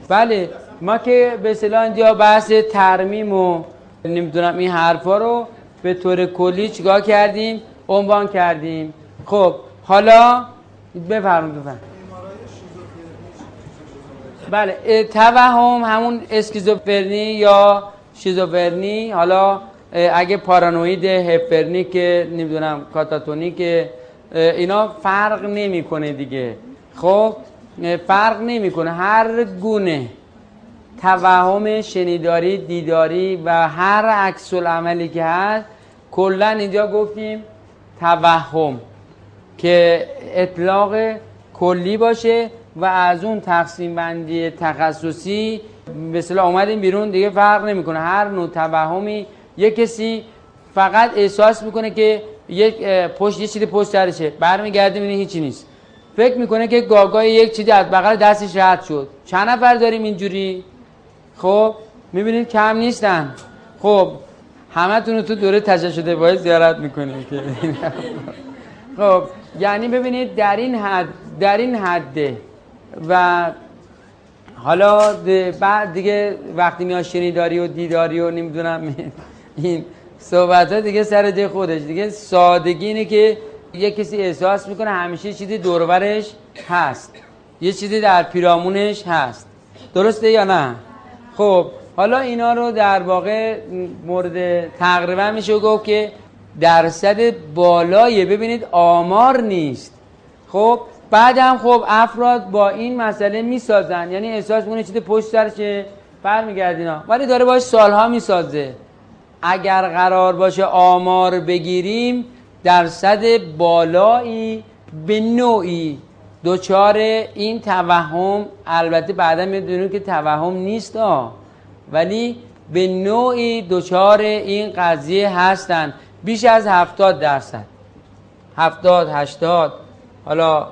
بله. ما که به اصطلاح اینجا بحث ترمیم و نمی‌دونم این حرفا رو به طور کلی چیکار کردیم؟ عنوان کردیم. خب حالا بفرمایید بفرمایید. بله توهم همون اسکیزوفرنی یا شیزوفرنی حالا اگه پارانوید هپرنیک نمی‌دونم کاتاتونیک اینا فرق نمی‌کنه دیگه. خب فرق نمی‌کنه. هر گونه توهم شنیداری دیداری و هر عکس عملی که هست کلا اینجا گفتیم توهم که اطلاق کلی باشه و از اون تقسیم بندی تخصصی مثلا اومدیم بیرون دیگه فرق نمی‌کنه. هر نوع توهمی یه کسی فقط احساس می‌کنه که یک پشت یه چیزی پشت سرشه برمیگرده می‌بینه هیچی نیست. فکر می‌کنه که گاگای یک چیزی از بغل دستش رد شد. چند نفر داریم اینجوری؟ خب می‌بینید کم نیستن. خب همه رو تو دوره تجسد باید زیارت می‌کنیم که خب یعنی ببینید در این حد در این حده و حالا بعد دیگه وقتی میاد شنیداری و دیداری و نمی‌دونم این صحبت ها دیگه سر جای خودش. دیگه سادگی اینه که یه کسی احساس می‌کنه همیشه چیزی دورورش هست. یه چیزی در پیرامونش هست. درسته یا نه؟ خب حالا اینا رو در واقع مورد تقریبا میشه گفت که درصد بالایه ببینید آمار نیست. خب بعد هم خب افراد با این مسئله می‌سازن. یعنی احساس می‌کنه چیز پشت سرشه برمیگردینا. ولی داره باش سالها می‌سازه. اگر قرار باشه آمار بگیریم درصد بالایی به نوعی. دوچار این توهم البته بعدا می‌دونیم که توهم نیست ها ولی به نوعی دوچار این قضیه هستن. بیش از هفتاد درصد. هفتاد هشتاد. حالا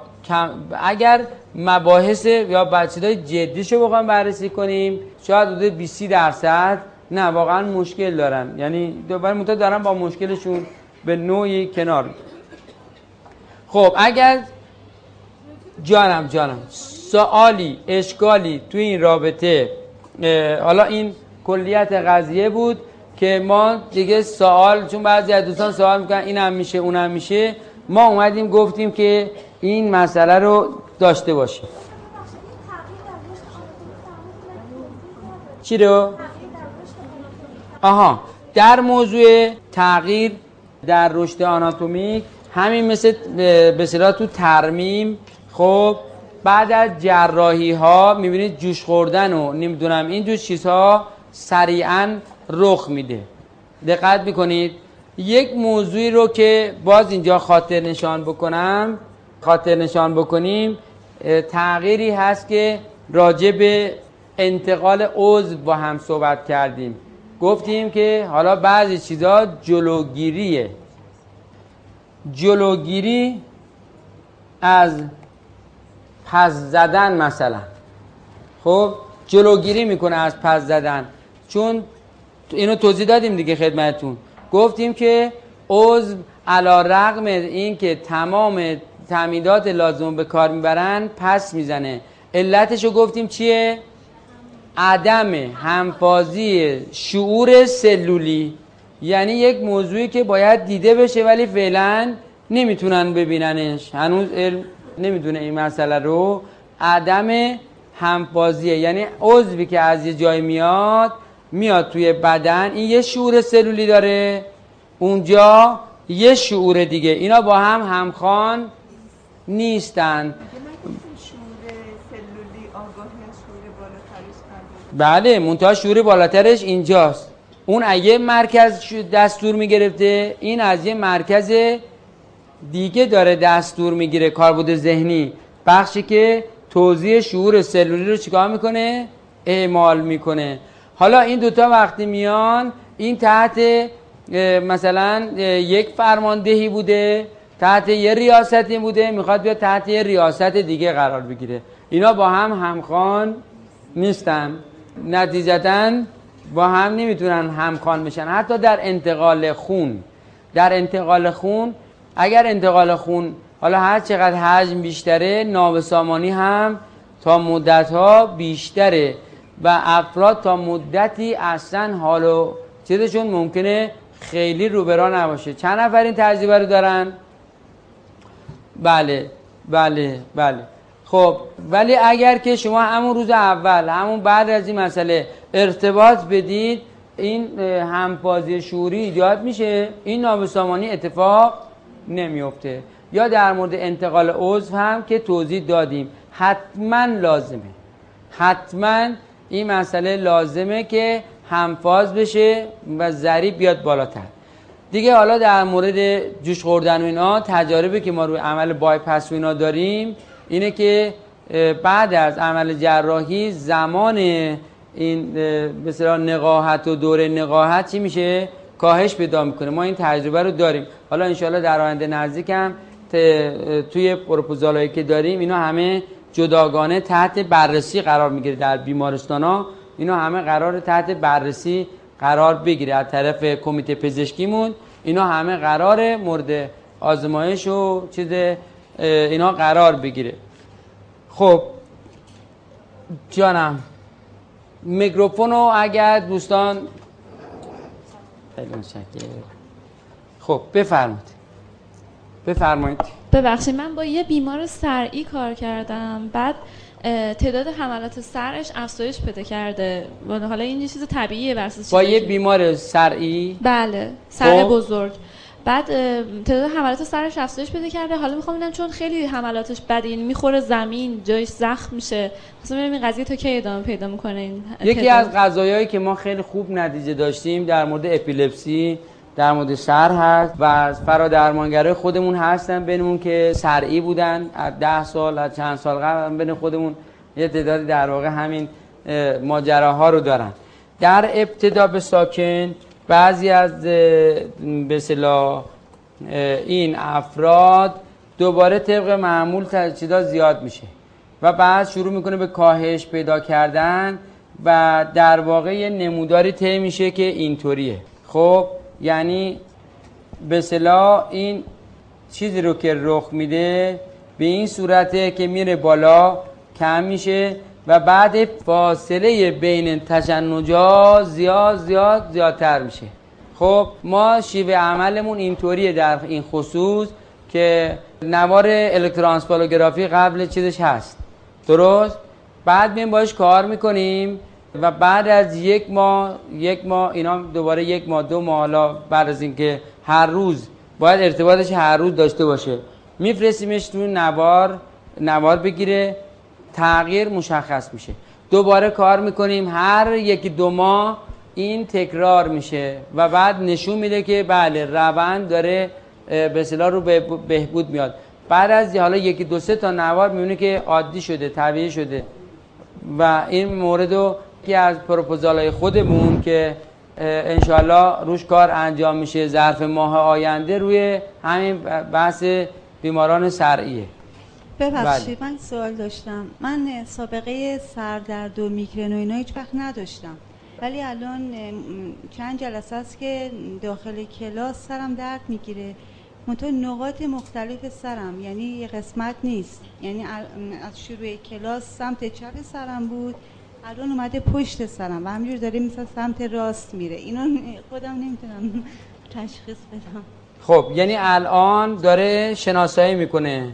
اگر مباحث یا بچه‌های جدیشو بخوایم بررسی کنیم شاید حدود 20 درصد نه واقعا مشکل دارن. یعنی دوباره متو دارن با مشکلشون به نوعی کنار. خب اگر جانم جانم. سوالی اشکالی تو این رابطه حالا این کلیت قضیه بود که ما دیگه سوال چون بعضی از دوستان سوال می‌کنن اینم میشه اونم میشه. ما اومدیم گفتیم که این مسئله رو داشته باشیم چی رو؟ آها. در موضوع تغییر در رشد آناتومیک همین مثل به تو ترمیم خب بعد از جراحی ها می‌بینید جوش خوردن و نمی‌دونم این جور چیزها سریعا رخ میده. دقت می‌کنید. یک موضوعی رو که باز اینجا خاطر نشان بکنم خاطر نشان بکنیم تغییری هست که راجع به انتقال عضو با هم صحبت کردیم. گفتیم که حالا بعضی چیزها جلوگیریه. جلوگیری از پس زدن مثلا. خب جلوگیری می‌کنه از پس زدن. چون اینو توضیح دادیم دیگه خدمتون گفتیم که عضو علا رقم این که تمام تعمیدات لازم به کار می‌برن پس می‌زنه. علتشو گفتیم چیه؟ عدم همفازی شعور سلولی. یعنی یک موضوعی که باید دیده بشه ولی فعلا نمی‌تونن ببیننش. هنوز علم نمی‌دونه این مسئله رو. عدم همفازیه. یعنی عضوی که از یه جای میاد میاد توی بدن این یه شعور سلولی داره. اونجا یه شعور دیگه. اینا با هم همخوان نیستن. بله منتها شعور بالاترش اینجاست. اون اگه مرکز دستور می‌گرفته این از یه مرکز دیگه داره دستور می‌گیره کاربرد ذهنی. بخشی که توضیح شعور سلولی رو چیکار می‌کنه؟ اعمال می‌کنه. حالا این دوتا وقتی میان این تحت مثلا یک فرماندهی بوده. تحت یه ریاستی بوده می‌خواد بیاد تحت یه ریاست دیگه قرار بگیره. اینا با هم همخوان نیستن. نتیجتا با هم نمی‌تونن همخوان بشن. حتی در انتقال خون. در انتقال خون اگر انتقال خون حالا هر چقدر حجم بیشتره نابسامانی هم تا مدت ها بیشتره و افراد تا مدتی اصلا حالو چیزشون ممکنه خیلی روبرا نباشه. چند نفر این تجربه رو دارن؟ بله بله بله. خب ولی اگر که شما همون روز اول همون بعد از این مسئله ارتباط بدید این همبازی شعوری ایجاد میشه. این نابسامانی اتفاق نمیفته. یا در مورد انتقال عضو هم که توضیح دادیم حتما لازمه. حتما این مسئله لازمه که همفاز بشه و ضریب بیاد بالاتر. دیگه حالا در مورد جوش خوردن و اینا تجاربی که ما روی عمل بایپس و اینا داریم اینه که بعد از عمل جراحی زمان این مثلا نقاهت و دوره نقاهت چی میشه؟ کاهش پیدا می‌کنه. ما این تجربه رو داریم. حالا انشالله در آینده نزدیکم توی پروپوزال که داریم اینا همه جداگانه تحت بررسی قرار می‌گیره. در بیمارستان ها اینا همه قرار تحت بررسی قرار بگیره. از طرف کمیته پزشکیمون اینا همه قرار مورد آزمایش و چیز اینا قرار بگیره. خب جانم میکروفون رو اگر دوستان خب بفرمایید. بفرمایید. ببخشید من با یه بیمار سرعی کار کردم. بعد تعداد حملات سرش افزایش پیدا کرده. حالا این یه چیز طبیعیه واسه با یه بیمار سرعی؟ بله سر خب. بزرگ. بعد تعداد حملات سرش افزایش پیدا کرده. حالا می‌خوام ببینم چون خیلی حملاتش بده یعنی می‌خوره زمین جایش زخم میشه. مثلا ببینم این قضیه تا کی ادامه پیدا می‌کنه این یکی. از غذایایی که ما خیلی خوب نتیجه داشتیم در مورد اپیلپسی در مورد سر هست و از فرادرمانگرای خودمون هستن بینمون که سرعی بودن از ده سال از چند سال قبل بین خودمون یه تعدادی در واقع همین اه، ماجراها رو دارن. در ابتدا به ساکن بعضی از به این افراد دوباره طبق معمول چیزا زیاد میشه و بعد شروع می‌کنه به کاهش پیدا کردن و در واقع یه نموداری طی میشه که اینطوریه. خب یعنی به اصطلاح این چیزی رو که رخ میده به این صورته که میره بالا کم میشه و بعد فاصله بین تشنجا زیاد زیاد زیادتر میشه. خب ما شیوه عملمون اینطوریه در این خصوص که نوار الکترانسپالوگرافی قبل چیزش هست. درست؟ بعد میایم باش کار می‌کنیم. و بعد از یک ماه یک ماه اینا دوباره یک ماه دو ماه حالا بعد از اینکه هر روز باید ارتباطش هر روز داشته باشه. میفرستیمش تو نوار نوار بگیره تغییر مشخص میشه. دوباره کار می‌کنیم هر یکی دو ماه این تکرار میشه و بعد نشون میده که بله روند داره به اصطلاح رو به بهبود میاد. بعد از حالا یکی دو سه تا نوار می‌بینه که عادی شده طبیعی شده و این مورد رو که از پروپوزال های خودمون که انشالله روش کار انجام میشه ظرف ماه آینده روی همین بحث بیماران سرعیه ببخشید من سوال داشتم. من سابقه سردرد و میگرن و اینا هیچ وقت نداشتم. ولی الان چند جلسه است که داخل کلاس سرم درد می‌گیره. منتها نقاط مختلف سرم یعنی یه قسمت نیست. یعنی از شروع کلاس سمت چپ سرم بود. الان اومده پشت سرم و همجور داره مثل سمت راست میره. اینو خودم نمی‌تونم تشخیص بدم. خب یعنی الان داره شناسایی می‌کنه.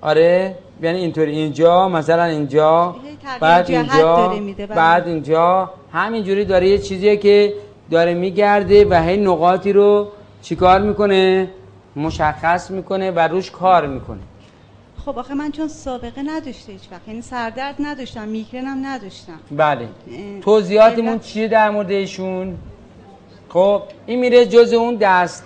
آره یعنی اینطوری. اینجا مثلا اینجا بعد اینجا. بعد اینجا. همینجوری داره یه چیزیه که داره میگرده و هی نقاطی رو چیکار می‌کنه؟ مشخص می‌کنه و روش کار می‌کنه. خب آخه من چون سابقه نداشته هیچ وقت. یعنی سردرد نداشتم میگرنم نداشتم. بله. توضیحاتمون چیه در مورد ایشون خب این میره جز اون دست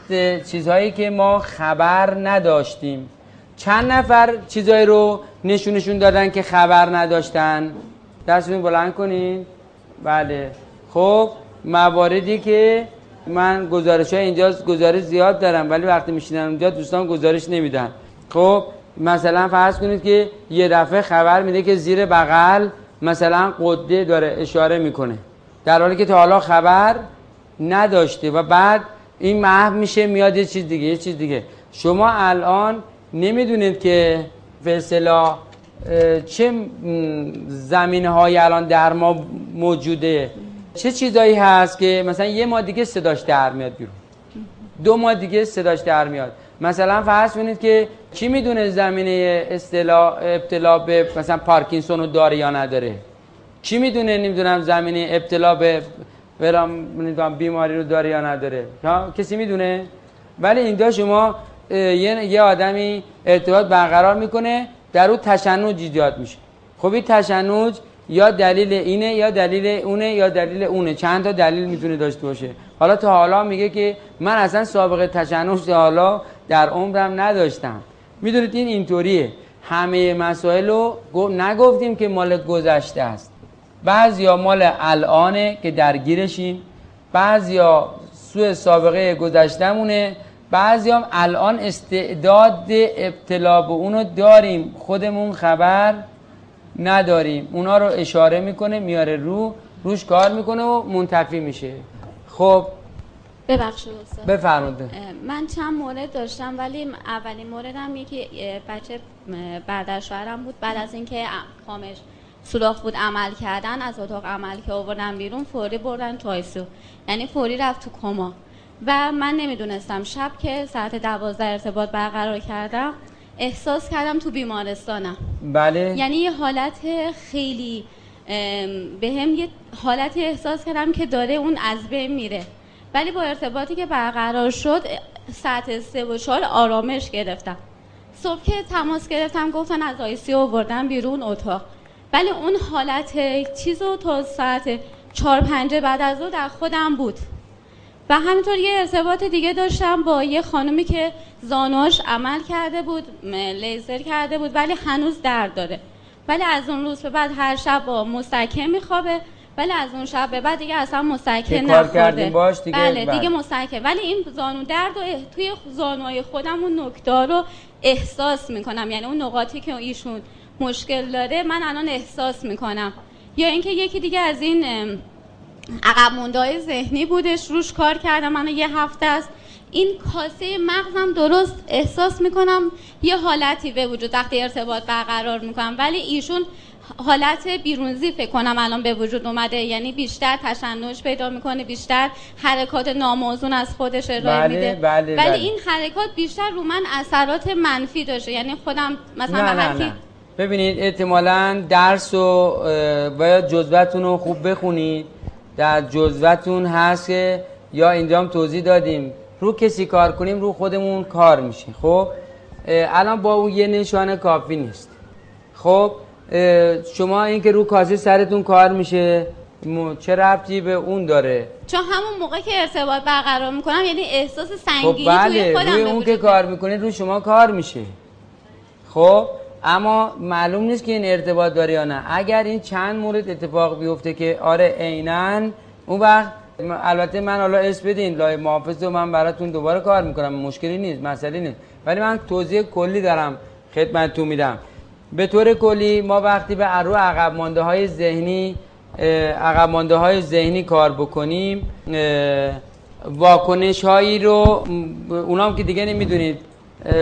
چیزهایی که ما خبر نداشتیم. چند نفر چیزهایی رو نشونشون دادن که خبر نداشتن؟ دستتون بلند کنین. بله. خب مواردی که من گزارش های اینجا گزارش زیاد دارم ولی وقتی میشینم اونجا دوستان گزارش نمیدن. خب مثلا فرض کنید که یه دفعه خبر میده که زیر بغل مثلا قده داره اشاره می‌کنه. در حالی که تا حالا خبر نداشته و بعد این محو میشه میاد یه چیز دیگه یه چیز دیگه. شما الان نمی‌دونید که به چه زمینه های الان در ما موجوده. چه چیزایی هست که مثلا یه ماه دیگه صداش در میاد بیرون؟ دو ماه دیگه صداش در میاد. مثلا فرض کنید که کی می‌دونه زمینه ابتلا به مثلا پارکینسون رو داره یا نداره؟ کی می‌دونه نمی‌دونم زمینه ابتلا به بیماری رو داره یا نداره؟ ها؟ کسی می‌دونه؟ ولی اینجا شما یه آدمی ارتباط برقرار می‌کنه در اون تشنج ایجاد میشه. خب این تشنج یا دلیل اینه یا دلیل اونه یا دلیل اونه. چند تا دلیل می‌تونه داشته باشه؟ حالا تا حالا میگه که من اصلا سابقه تشنج تا حالا در عمرم نداشتم. می‌دونید این اینطوریه. همه مسائل رو نگفتیم که مال گذشته است. بعضیا مال الانه که درگیرشیم. بعضیا سوء سابقه گذشتمونه بعضی هم الان استعداد ابتلا به اونو داریم. خودمون خبر نداریم. اونا رو اشاره می‌کنه میاره رو روش کار می‌کنه و منتفی میشه. خب ببخشید استاد. بفرمایید. من چند مورد داشتم ولی اولین موردم یکی بچه برادر شوهرم بود. بعد از اینکه پامش سوراخ بود عمل کردن از اتاق عمل که آوردن بیرون فوری بردن تو آیسیو یعنی فوری رفت تو کما. و من نمی‌دونستم شب که ساعت دوازده ارتباط برقرار کردم احساس کردم تو بیمارستانم. بله. یعنی یه حالت خیلی به هم یه حالتی احساس کردم که داره اون از بین میره. ولی با ارتباطی که برقرار شد ساعت سه و چهار آرامش گرفتم. صبح که تماس گرفتم گفتن از آیسی آوردن بیرون اتاق. ولی اون حالت چیزو تا ساعت چهار پنجه بعد از او در خودم بود. و همینطور یه ارتباط دیگه داشتم با یه خانومی که زانوش عمل کرده بود لیزر کرده بود ولی هنوز درد داره. ولی از اون روز به بعد هر شب با مستکه میخوابه. ولی از اون شب به بعد دیگه اصلا مستکه نخورده باش؟ دیگه بله دیگه مستکه ولی این زانو درد و توی زانوهای خودم اون نکته رو احساس می‌کنم. یعنی اون نقاطی که ایشون مشکل داره من الان احساس می‌کنم. یا اینکه یکی دیگه از این عقب مونده ذهنی بودش روش کار کردم من یه هفته است. این کاسه مغزم درست احساس می‌کنم. یه حالتی به وجود وقتی ارتباط برقرار می‌کنم. ولی ایشون حالت بیرونزی فکر کنم الان به وجود اومده. یعنی بیشتر تشنج پیدا می‌کنه بیشتر حرکات ناموزون از خودش ارائه بله، میده. بله، ولی بله. این حرکات بیشتر رو من اثرات منفی داشته. یعنی خودم مثلا نه نه نه. ببینید احتمالا درس و باید جزوتون رو خوب بخونید. در جزوتون هست که یا اینجا هم توضیح دادیم. رو کسی کار کنیم رو خودمون کار میشه خب الان با اون یه نشانه کافی نیست. خب شما اینکه رو کاسه سرتون کار میشه چه ربطی به اون داره؟ چون همون موقع که ارتباط برقرار می‌کنم یعنی احساس خب سنگینی بله توی خودم روی اون که کار می‌کنید رو شما کار میشه. خب اما معلوم نیست که این ارتباط داره یا نه. اگر این چند مورد اتفاق بیفته که آره عینا اون وقت البته من حالا اسم بدین لای محافظ رو من براتون دوباره کار می‌کنم مشکلی نیست مسئله نیست. ولی من توضیح کلی دارم خدمتتون میدم. به طور کلی ما وقتی به رو عقب مانده های ذهنی عقب مانده های ذهنی کار بکنیم واکنش هایی رو اونام که دیگه نمی‌دونید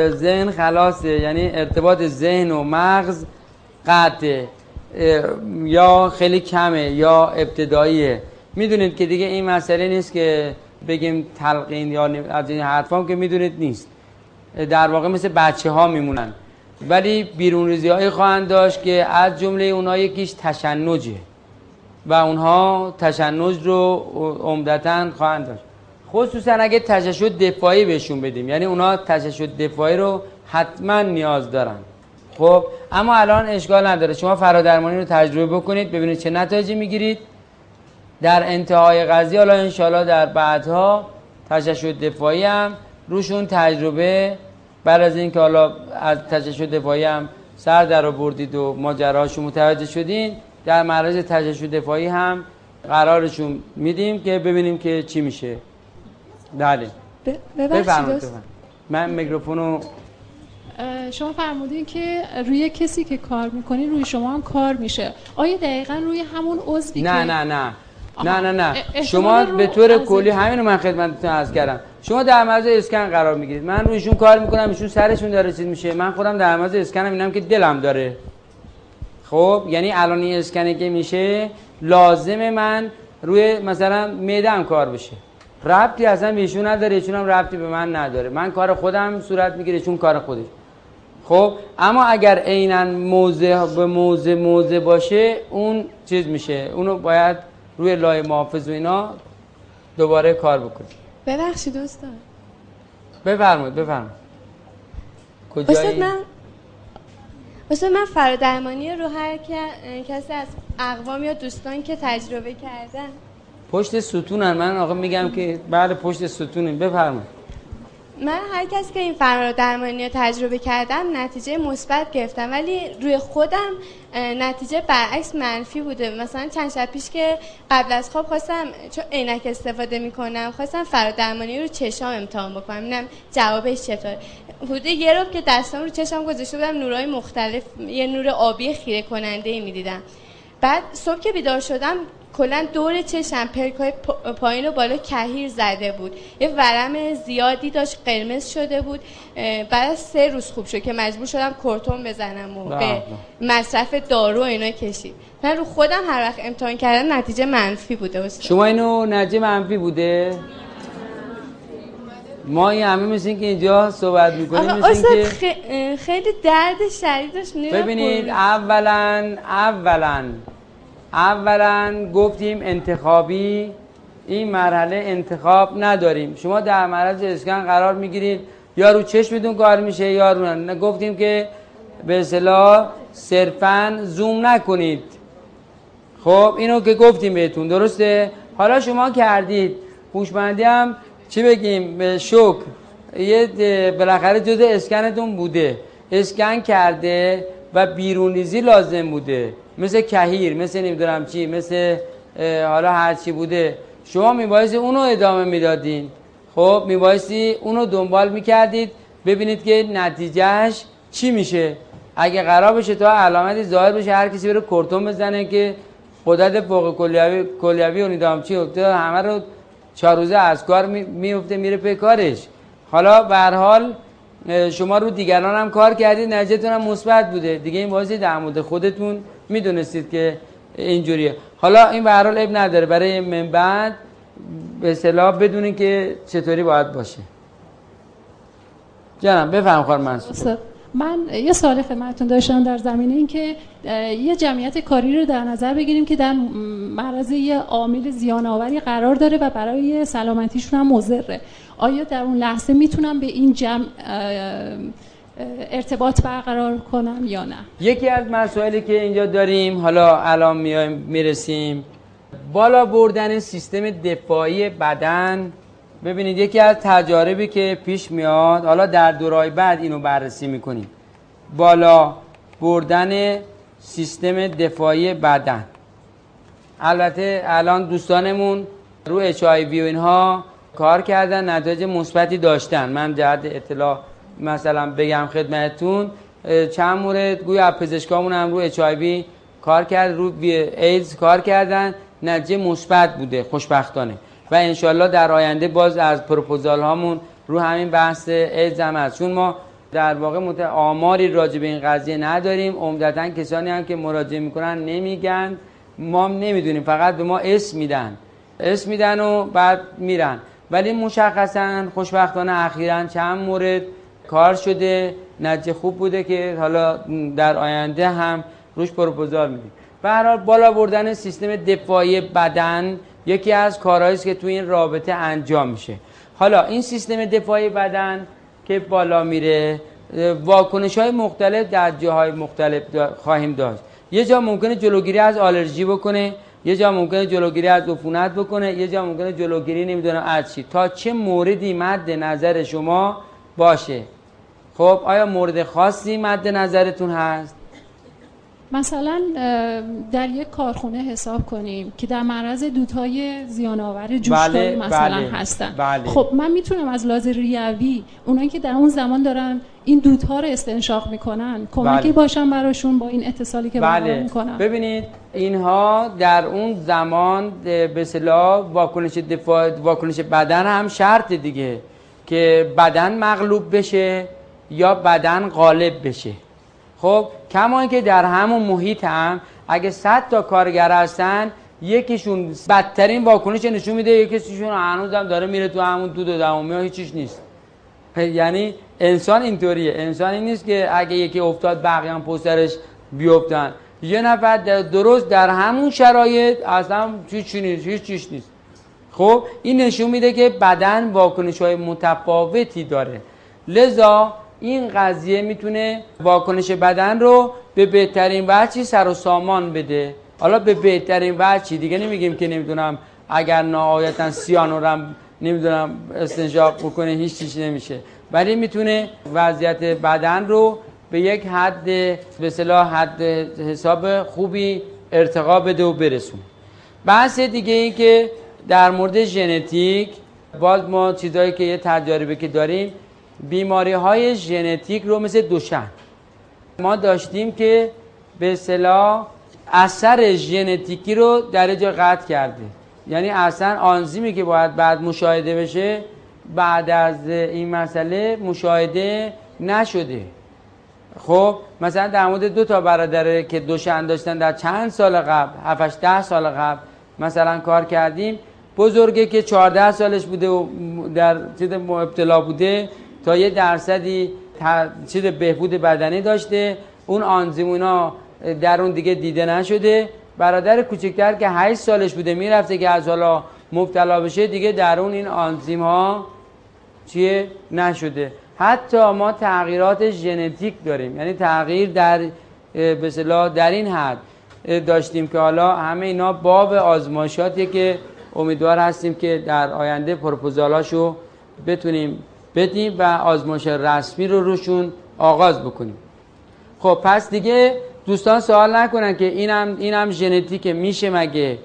ذهن خلاصه یعنی ارتباط ذهن و مغز قطعه یا خیلی کمه یا ابتداییه. می‌دونید که دیگه این مسئله نیست که بگیم تلقین یا از این حرفام که می‌دونید نیست. در واقع مثل بچه ها میمونن. ولی بیرون ریزی های خواهند داشت که از جمله اونها یکیش تشنجه و اونها تشنج رو عمدتا خواهند داشت. خصوصا اگه تششد دفاعی بهشون بدیم. یعنی اونا تششد دفاعی رو حتما نیاز دارن. خب اما الان اشکال نداره. شما فرادرمانی رو تجربه بکنید ببینید چه نتایجی می‌گیرید. در انتهای قضیه حالا انشالله در بعدها تششد دفاعی هم روشون تجربه بعد از اینکه حالا از تششد دفاعی هم سر در بردید و ماجراهاشو متوجه شدین در معرض تششد دفاعی هم قرارشون میدیم که ببینیم که چی میشه. بله. بفرمایید. من میکروفون رو اه، شما فرمودین که روی کسی که کار می‌کنی روی شما هم کار میشه. آیا دقیقا روی همون عضوی نه که نه نه. آها. نه نه نه. شما به طور از کلی همین رو من خدمتتون عرض کردم. شما در مرز اسکن قرار می‌گیرید. من رویشون کار می‌کنم ایشون سرشون داره چیز میشه. من خودم در مرز اسکنم اینم که دلم داره. خب یعنی الان این اسکنه که میشه لازم من روی مثلا معدم کار بشه ربطی اصلا ایشون نداره ایشون هم ربطی به من نداره. من کار خودم صورت می‌گیره ایشون کار خودش. خب اما اگر عینا موضع به موضع موضع باشه اون چیز میشه. اونو باید روی لای محافظ و اینا دوباره کار بکنید ببخشید استاد. بفرمایید بفرمایید. کجایی؟ من استاد من فرادرمانی رو هر کسی از اقوام یا دوستان که تجربه کردن. پشت ستونن. من آقا میگم که بله پشت ستونیم. بفرمایید. من هر کسی که این فرادرمانی رو تجربه کردم نتیجه مثبت گرفتم. ولی روی خودم نتیجه برعکس منفی بوده. مثلا چند شب پیش که قبل از خواب خواستم چون عینک استفاده می‌کنم خواستم فرادرمانی رو چشام امتحان بکنم. ببینم جوابش چطور؟ حدود یه روب که دستام رو چشم گذاشته بودم نورهای مختلف یه نور آبی خیره کننده ای می‌دیدم. بعد صبح که بیدار شدم کلا دور چشم پلکای پا- پایین و بالا کهیر زده بود. یه ورم زیادی داشت قرمز شده بود. بعد از سه روز خوب شد که مجبور شدم کرتون بزنم و به مصرف دارو و اینا کشید. من رو خودم هر وقت امتحان کردم نتیجه منفی بوده. استاد شما اینو نجه منفی بوده؟ ما این همه مثل که اینجا صحبت می‌کنیم مثل که خ- خیلی درد شدیدش نیست ببینید اولا اولا اولا گفتیم انتخابی این مرحله انتخاب نداریم. شما در معرض اسکن قرار می‌گیرید. یا رو چشمتون کار میشه یا رو گفتیم که به اصطلاح صرفا زوم نکنید. خب اینو که گفتیم بهتون. درسته؟ حالا شما کردید. هوشمندی هم چی بگیم؟ به شکر. یه بالاخره جز اسکنتون بوده. اسکن کرده و بیرونیزی لازم بوده. مثل کهیر مثل نمی‌دونم چی مثل حالا هر چی بوده. شما میبایستی اونو ادامه می‌دادین. خب میبایستی اونو دنبال می‌کردید. ببینید که نتیجهش چی میشه. اگه قرار بشه تا علامتی ظاهر بشه هر کسی بره کرتون بزنه که قدرت فوق کلیوی کلیوی و نیدام چی همه رو چهار روزه از کار می- میفته میره پی کارش. حالا به حال شما رو دیگران هم کار کردید نتیجهتون هم مثبت بوده. دیگه این بازی در مورد خودتون می‌دونستید که اینجوریه. حالا این به هر نداره. برای من بعد به اصطلاح بدونین که چطوری باید باشه. جانم بفهم خانم منصور. من یه سوال خدمتتون داشتم در زمینه این که اه، یه جمعیت کاری رو در نظر بگیریم که در معرض یه عامل زیان آوری قرار داره و برای سلامتیشون هم مضره. آیا در اون لحظه می‌تونم به این جمع ارتباط برقرار کنم یا نه. یکی از مسائلی که اینجا داریم حالا الان میایم می‌رسیم. بالا بردن سیستم دفاعی بدن. ببینید یکی از تجاربی که پیش میاد حالا در دورای بعد اینو بررسی می‌کنیم. بالا بردن سیستم دفاعی بدن. البته الان دوستانمون رو اچ و اینها کار کردن نتایج مثبتی داشتن. من جهت اطلاع مثلا بگم خدمتتون چند مورد؟ گویا پزشکامون هم رو اچ کار کرد رو ایدز کار کردن نتیجه مثبت بوده خوشبختانه. و انشالله در آینده باز از پروپوزال هامون رو همین بحث ایدز هم هست. چون ما در واقع مت... آماری راجع به این قضیه نداریم. عمدتا کسانی هم که مراجعه می‌کنن نمیگن. ما هم نمی‌دونیم فقط به ما اسم میدن. اسم میدن و بعد میرن. ولی مشخصا خوشبختانه اخیرا چند مورد؟ کار شده نتیجه خوب بوده که حالا در آینده هم روش پروپوزال میدیم. به بالا بردن سیستم دفاعی بدن یکی از کارهایی است که تو این رابطه انجام میشه. حالا این سیستم دفاعی بدن که بالا میره واکنش های مختلف در جاهای مختلف خواهیم داشت. یه جا ممکنه جلوگیری از آلرژی بکنه یه جا ممکنه جلوگیری از عفونت بکنه یه جا ممکنه جلوگیری نمی‌دونم از چی. تا چه موردی مد نظر شما باشه؟ خب آیا مورد خاصی مد نظرتون هست؟ مثلا در یک کارخونه حساب کنیم که در معرض دودهای زیانآور جوشکاری بله، مثلا بله، هستن. بله. خب من می‌تونم از لحاظ ریوی اونایی که در اون زمان دارن این دودها رو استنشاق می‌کنن کمکی بله. باشم براشون با این اتصالی که بله. می‌کنم ببینید اینها در اون زمان به اصطلاح واکنش دفاع واکنش بدن هم شرط دیگه که بدن مغلوب بشه. یا بدن غالب بشه. خب کما اینکه در همون محیط هم اگه 100 تا کارگر هستن یکیشون بدترین واکنش نشون میده یکیشون هنوزم داره میره تو همون دود و دمومی ها هیچیش نیست. یعنی انسان اینطوریه. انسان این نیست که اگه یکی افتاد بقیه هم پسترش بیفتن. یه نفر در- درست در همون شرایط اصلا هیچ نیست هیچ چیش نیست. خب این نشون میده که بدن واکنش های متفاوتی داره. لذا این قضیه می‌تونه واکنش بدن رو به بهترین وجهی سر و سامان بده. حالا به بهترین وجهی دیگه نمیگیم که نمی‌دونم اگر نهایتا سیانورم نمی‌دونم استنشاق بکنه هیچ چیزی نمیشه. ولی می‌تونه وضعیت بدن رو به یک حد به اصطلاح حد حساب خوبی ارتقا بده و برسونه. بحث دیگه این که در مورد ژنتیک باز ما چیزایی که یه تجاربی که داریم بیماری های ژنتیک رو مثل دوشن. ما داشتیم که به اصطلاح اثر ژنتیکی رو در جا قطع کرده یعنی اصلا آنزیمی که باید بعد مشاهده بشه بعد از این مسئله مشاهده نشده. خب مثلا در مورد دو تا برادره که دوشن داشتن در چند سال قبل 7 ده سال قبل مثلا کار کردیم بزرگه که 14 سالش بوده و در ابتلا بوده تا یه درصدی چیز بهبود بدنی داشته. اون آنزیمونا در اون دیگه دیده نشده. برادر کوچکتر که 8 سالش بوده می‌رفته که از حالا مبتلا بشه دیگه در اون این آنزیم ها چیه؟ نشده. حتی ما تغییرات ژنتیک داریم. یعنی تغییر در به در این حد داشتیم که حالا همه اینا باب آزمایشاتیه که امیدوار هستیم که در آینده پروپوزالاشو بتونیم بدیم و آزمایش رسمی رو روشون آغاز بکنیم. خب پس دیگه دوستان سوال نکنن که اینم اینم ژنتیک میشه مگه؟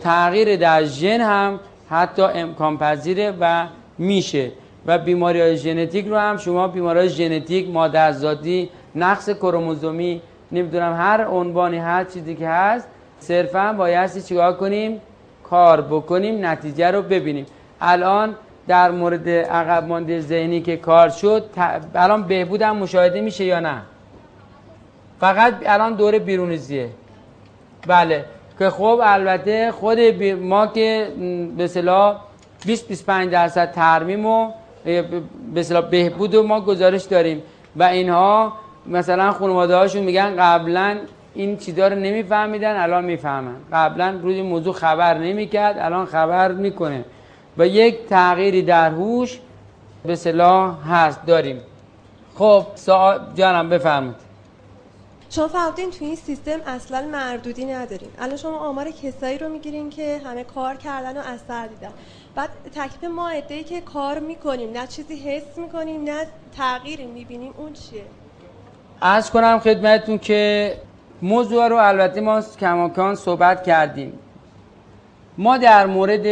تغییر در ژن هم حتی امکان پذیره و میشه. و بیماری های ژنتیک رو هم شما بیماری های ژنتیک مادرزادی نقص کروموزومی نمی‌دونم هر عنوانی هر چیزی که هست صرفا بایستی چیکار کنیم؟ کار بکنیم نتیجه رو ببینیم. الان در مورد عقب مانده ذهنی که کار شد الان بهبود هم مشاهده میشه یا نه؟ فقط الان دور بیرونیزیه. بله که خب البته خود ما که به صلاح 20 25 درصد ترمیم و به صلاح بهبود و ما گزارش داریم. و اینها مثلا خانواده هاشون میگن قبلا این چیزا رو نمیفهمیدن الان می‌فهمن. قبلا روی موضوع خبر نمی‌کرد الان خبر می‌کنه. و یک تغییری در هوش به صلاح هست داریم. خب سوال جانم بفرمایید. شما فرمودین توی این سیستم اصلا مردودی نداریم. الان شما آمار کسایی رو می‌گیرین که همه کار کردن و اثر دیدن. بعد تکلیف ما ای که کار می‌کنیم نه چیزی حس می‌کنیم نه تغییری می‌بینیم اون چیه؟ از کنم خدمتون که موضوع رو البته ما کماکان صحبت کردیم. ما در مورد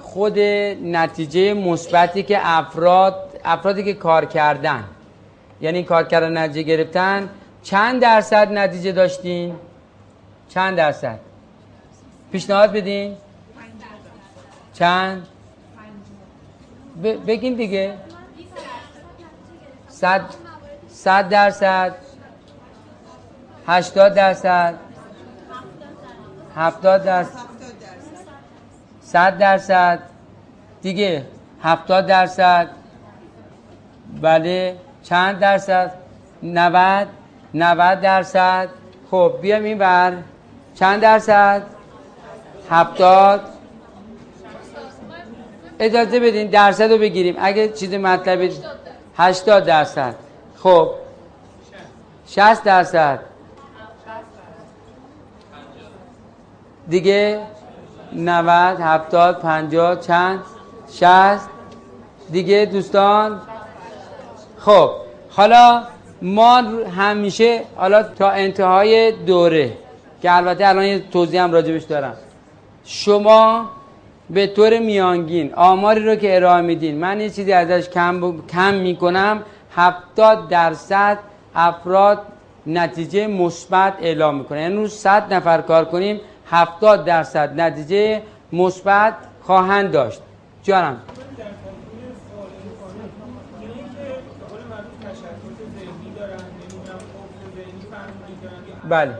خود نتیجه مثبتی که افراد افرادی که کار کردن یعنی کار کردن نتیجه گرفتن چند درصد نتیجه داشتین؟ چند درصد؟ پیشنهاد بدین. چند؟ بگین دیگه. صد صد درصد. هشتاد درصد. هفتاد درصد. صد درصد. دیگه هفتاد درصد. بله چند درصد؟ نود. نود درصد. خب بیام این بر چند درصد؟ هفتاد. اجازه بدین درصد رو بگیریم. اگه چیز مطلب هشتاد درصد. خب. شست درصد. دیگه؟ 90 70 50 چند؟ 60 دیگه دوستان؟ خب حالا ما همیشه حالا تا انتهای دوره که البته الان یه توضیح هم راجبش دارم. شما به طور میانگین آماری رو که ارائه میدین من یه چیزی ازش کم, کم می‌کنم 70 درصد افراد نتیجه مثبت اعلام می‌کنه. یعنی روز 100 نفر کار کنیم 70 درصد نتیجه مثبت خواهند داشت. جانم. بله.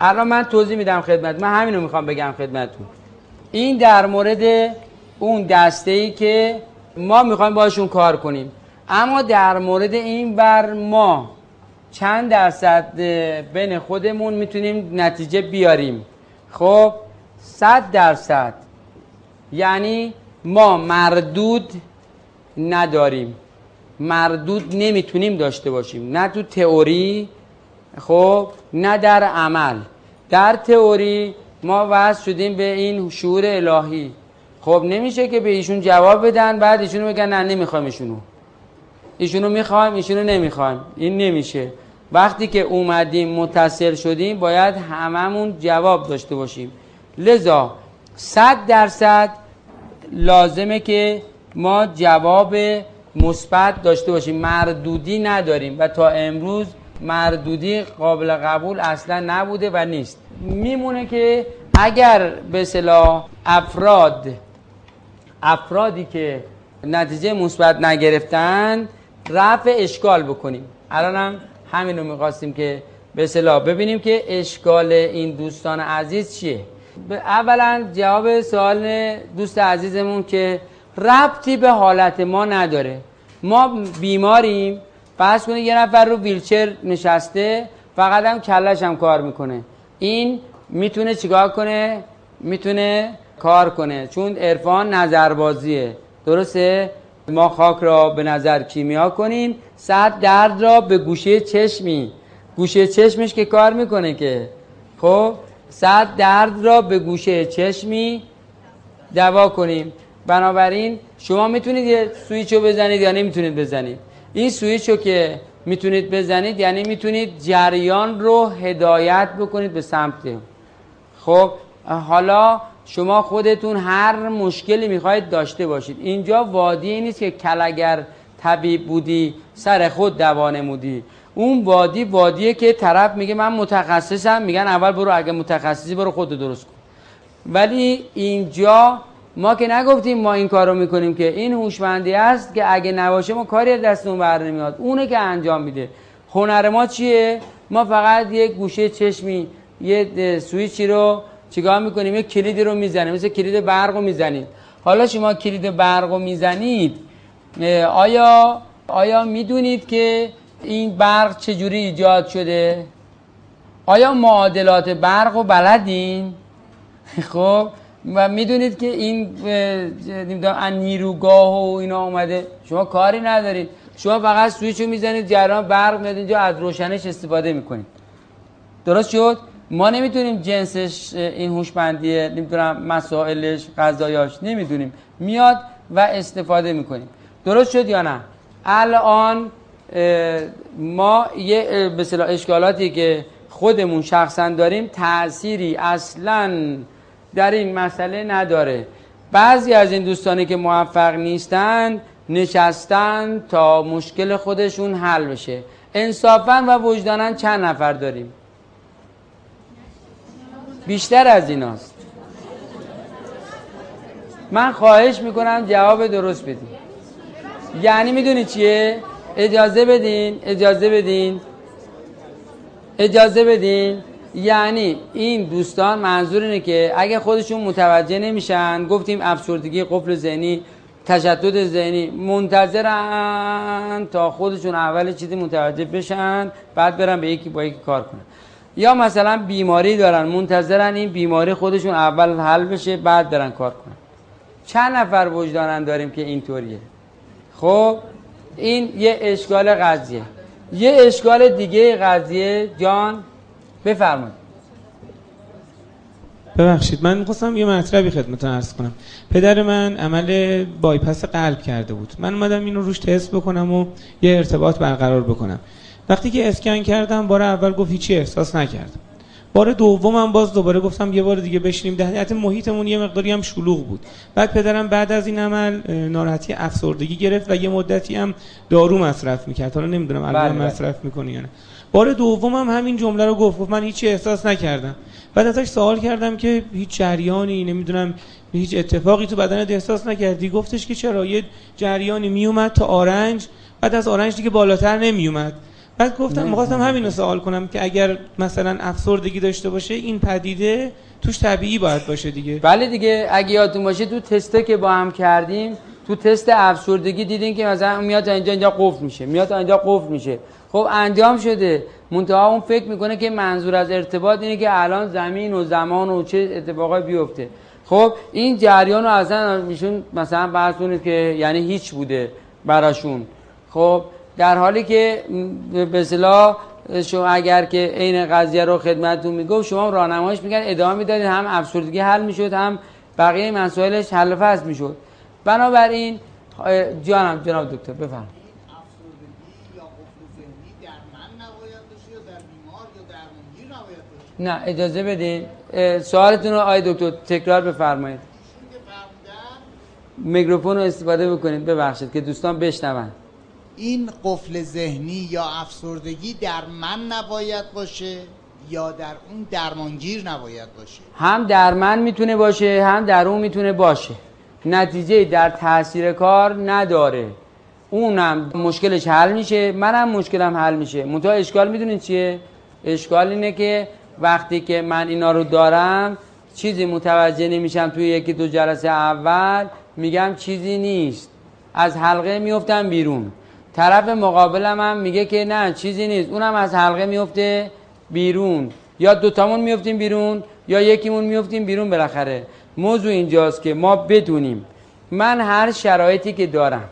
الان من توضیح میدم خدمت من همینو می‌خوام بگم خدمتتون. این در مورد اون دسته ای که ما می‌خوایم باشون کار کنیم. اما در مورد این بر ما چند درصد بین خودمون می‌تونیم نتیجه بیاریم؟ خب صد درصد. یعنی ما مردود نداریم. مردود نمی‌تونیم داشته باشیم. نه تو تئوری خب نه در عمل. در تئوری ما وضع شدیم به این شعور الهی. خب نمیشه که به ایشون جواب بدن بعد ایشونو بگن نه نمی‌خوایم ایشونو. ایشونو می‌خوایم ایشونو نمی‌خوایم. این نمیشه. وقتی که اومدیم متصل شدیم باید هممون جواب داشته باشیم. لذا صد درصد لازمه که ما جواب مثبت داشته باشیم. مردودی نداریم و تا امروز مردودی قابل قبول اصلا نبوده و نیست. میمونه که اگر به صلاح افراد افرادی که نتیجه مثبت نگرفتن رفع اشکال بکنیم. الان همین رو می‌خواستیم که به صلاح ببینیم که اشکال این دوستان عزیز چیه. اولا جواب سوال دوست عزیزمون که ربطی به حالت ما نداره. ما بیماریم فرض کنید یه نفر رو ویلچر نشسته فقط هم کلش هم کار می‌کنه. این می‌تونه چیکار کنه؟ می‌تونه کار کنه. چون عرفان نظربازیه. درسته؟ ما خاک را به نظر کیمیا کنیم صد درد را به گوشه چشمی. گوشه چشمش که کار می‌کنه که؟ خب صد درد را به گوشه چشمی دوا کنیم. بنابراین شما می‌تونید یه سویچ رو بزنید یا نمی‌تونید بزنید؟ این سویچ رو که می‌تونید بزنید یعنی می‌تونید جریان رو هدایت بکنید به سمت. خب حالا شما خودتون هر مشکلی می‌خواید داشته باشید. اینجا وادی نیست که کلگر طبیب بودی سر خود دوا نمودی. اون وادی وادیه که طرف میگه من متخصصم میگن اول برو اگه متخصصی برو خود درست کن. ولی اینجا ما که نگفتیم ما این کارو می‌کنیم که این هوشمندی است که اگه نباشه ما کاری دستمون بر نمیاد. اونه که انجام میده. هنر ما چیه؟ ما فقط یک گوشه چشمی یه سویچی رو چیکار می‌کنیم؟ یه کلیدی رو می‌زنیم. مثل کلید برق رو می‌زنید حالا شما کلید برق رو می‌زنید. آیا آیا می‌دونید که این برق چجوری ایجاد شده؟ آیا معادلات برق رو بلدین؟ خب و می‌دونید که این نمی‌دونم نیروگاه و اینا اومده. شما کاری ندارید. شما فقط سویچ رو می‌زنید جریان برق میاد اینجا از روشنش استفاده می‌کنید. درست شد؟ ما نمی‌تونیم جنسش این هوشمندیه نمی‌دونم مسائلش غذایاش نمی‌دونیم. میاد و استفاده می‌کنیم. درست شد یا نه؟ الان ما یه به اشکالاتی که خودمون شخصا داریم تأثیری اصلا در این مسئله نداره. بعضی از این دوستانی که موفق نیستن نشستن تا مشکل خودشون حل بشه. انصافا و وجدانا چند نفر داریم؟ بیشتر از ایناست. من خواهش می‌کنم جواب درست بدین. یعنی می‌دونی چیه؟ اجازه بدین اجازه بدین. اجازه بدین. یعنی این دوستان منظور اینه که اگه خودشون متوجه نمیشن گفتیم افسردگی قفل ذهنی تشدد ذهنی منتظرن تا خودشون اول چیزی متوجه بشن بعد برن به یکی با یکی کار کنن. یا مثلا بیماری دارن منتظرن این بیماری خودشون اول حل بشه بعد برن کار کنن. چند نفر وجدانن داریم که اینطوریه؟ خب این یه اشکال قضیه. یه اشکال دیگه قضیه جان بفرمایید. ببخشید من می‌خواستم یه مطلبی خدمت عرض کنم. پدر من عمل بایپس قلب کرده بود. من اومدم اینو روش تست بکنم و یه ارتباط برقرار بکنم. وقتی که اسکن کردم بار اول گفت هیچی احساس نکردم. بار دومم باز دوباره گفتم یه بار دیگه بشینیم. در محیطمون یه مقداری هم شلوغ بود. بعد پدرم بعد از این عمل ناراحتی افسردگی گرفت و یه مدتی هم دارو مصرف می‌کرد. حالا نمی‌دونم الان بله، بله. مصرف می‌کنه یا نه. بار دومم هم همین جمله رو گفت. گفت من هیچی احساس نکردم. بعد ازش سوال کردم که هیچ جریانی نمی‌دونم هیچ اتفاقی تو بدنت احساس نکردی؟ گفتش که چرا؟ یه جریانی میومد تا آرنج. بعد از آرنج دیگه بالاتر نمیومد بعد گفتم می‌خواستم همین رو سوال کنم که اگر مثلا افسردگی داشته باشه این پدیده توش طبیعی باید باشه دیگه. بله دیگه اگه یادتون باشه تو تسته که با هم کردیم تو تست افسردگی دیدین که مثلا میاد اینجا اینجا قفل میشه میاد اینجا قفل میشه. خب انجام شده. منتها اون فکر می‌کنه که منظور از ارتباط اینه که الان زمین و زمان و چه اتفاقای بیفته. خب این جریان رو اصلا میشون مثلا بحث که یعنی هیچ بوده براشون. خب در حالی که به اصطلاح شما اگر که عین قضیه رو خدمتتون می‌گفت شما راهنماییش میگن ادامه می‌دادید هم افسردگی حل می‌شد هم بقیه مسائلش حل فصل می‌شد. بنابراین جانم جناب دکتر بفرمایید. نه اجازه بدین. سوالتون رو آی دکتر تکرار بفرمایید. میکروفون رو استفاده بکنید ببخشید که دوستان بشنون. این قفل ذهنی یا افسردگی در من نباید باشه یا در اون درمانگیر نباید باشه؟ هم در من می‌تونه باشه هم در اون می‌تونه باشه. نتیجه در تاثیر کار نداره. اونم مشکلش حل میشه منم مشکلم حل میشه. منتها اشکال می‌دونید چیه؟ اشکال اینه که وقتی که من اینا رو دارم چیزی متوجه نمیشم توی یکی دو جلسه اول میگم چیزی نیست. از حلقه میفتم بیرون. طرف مقابلم هم میگه که نه چیزی نیست. اونم از حلقه میفته بیرون. یا دوتامون میفتیم بیرون یا یکیمون میفتیم بیرون بالاخره. موضوع اینجاست که ما بدونیم. من هر شرایطی که دارم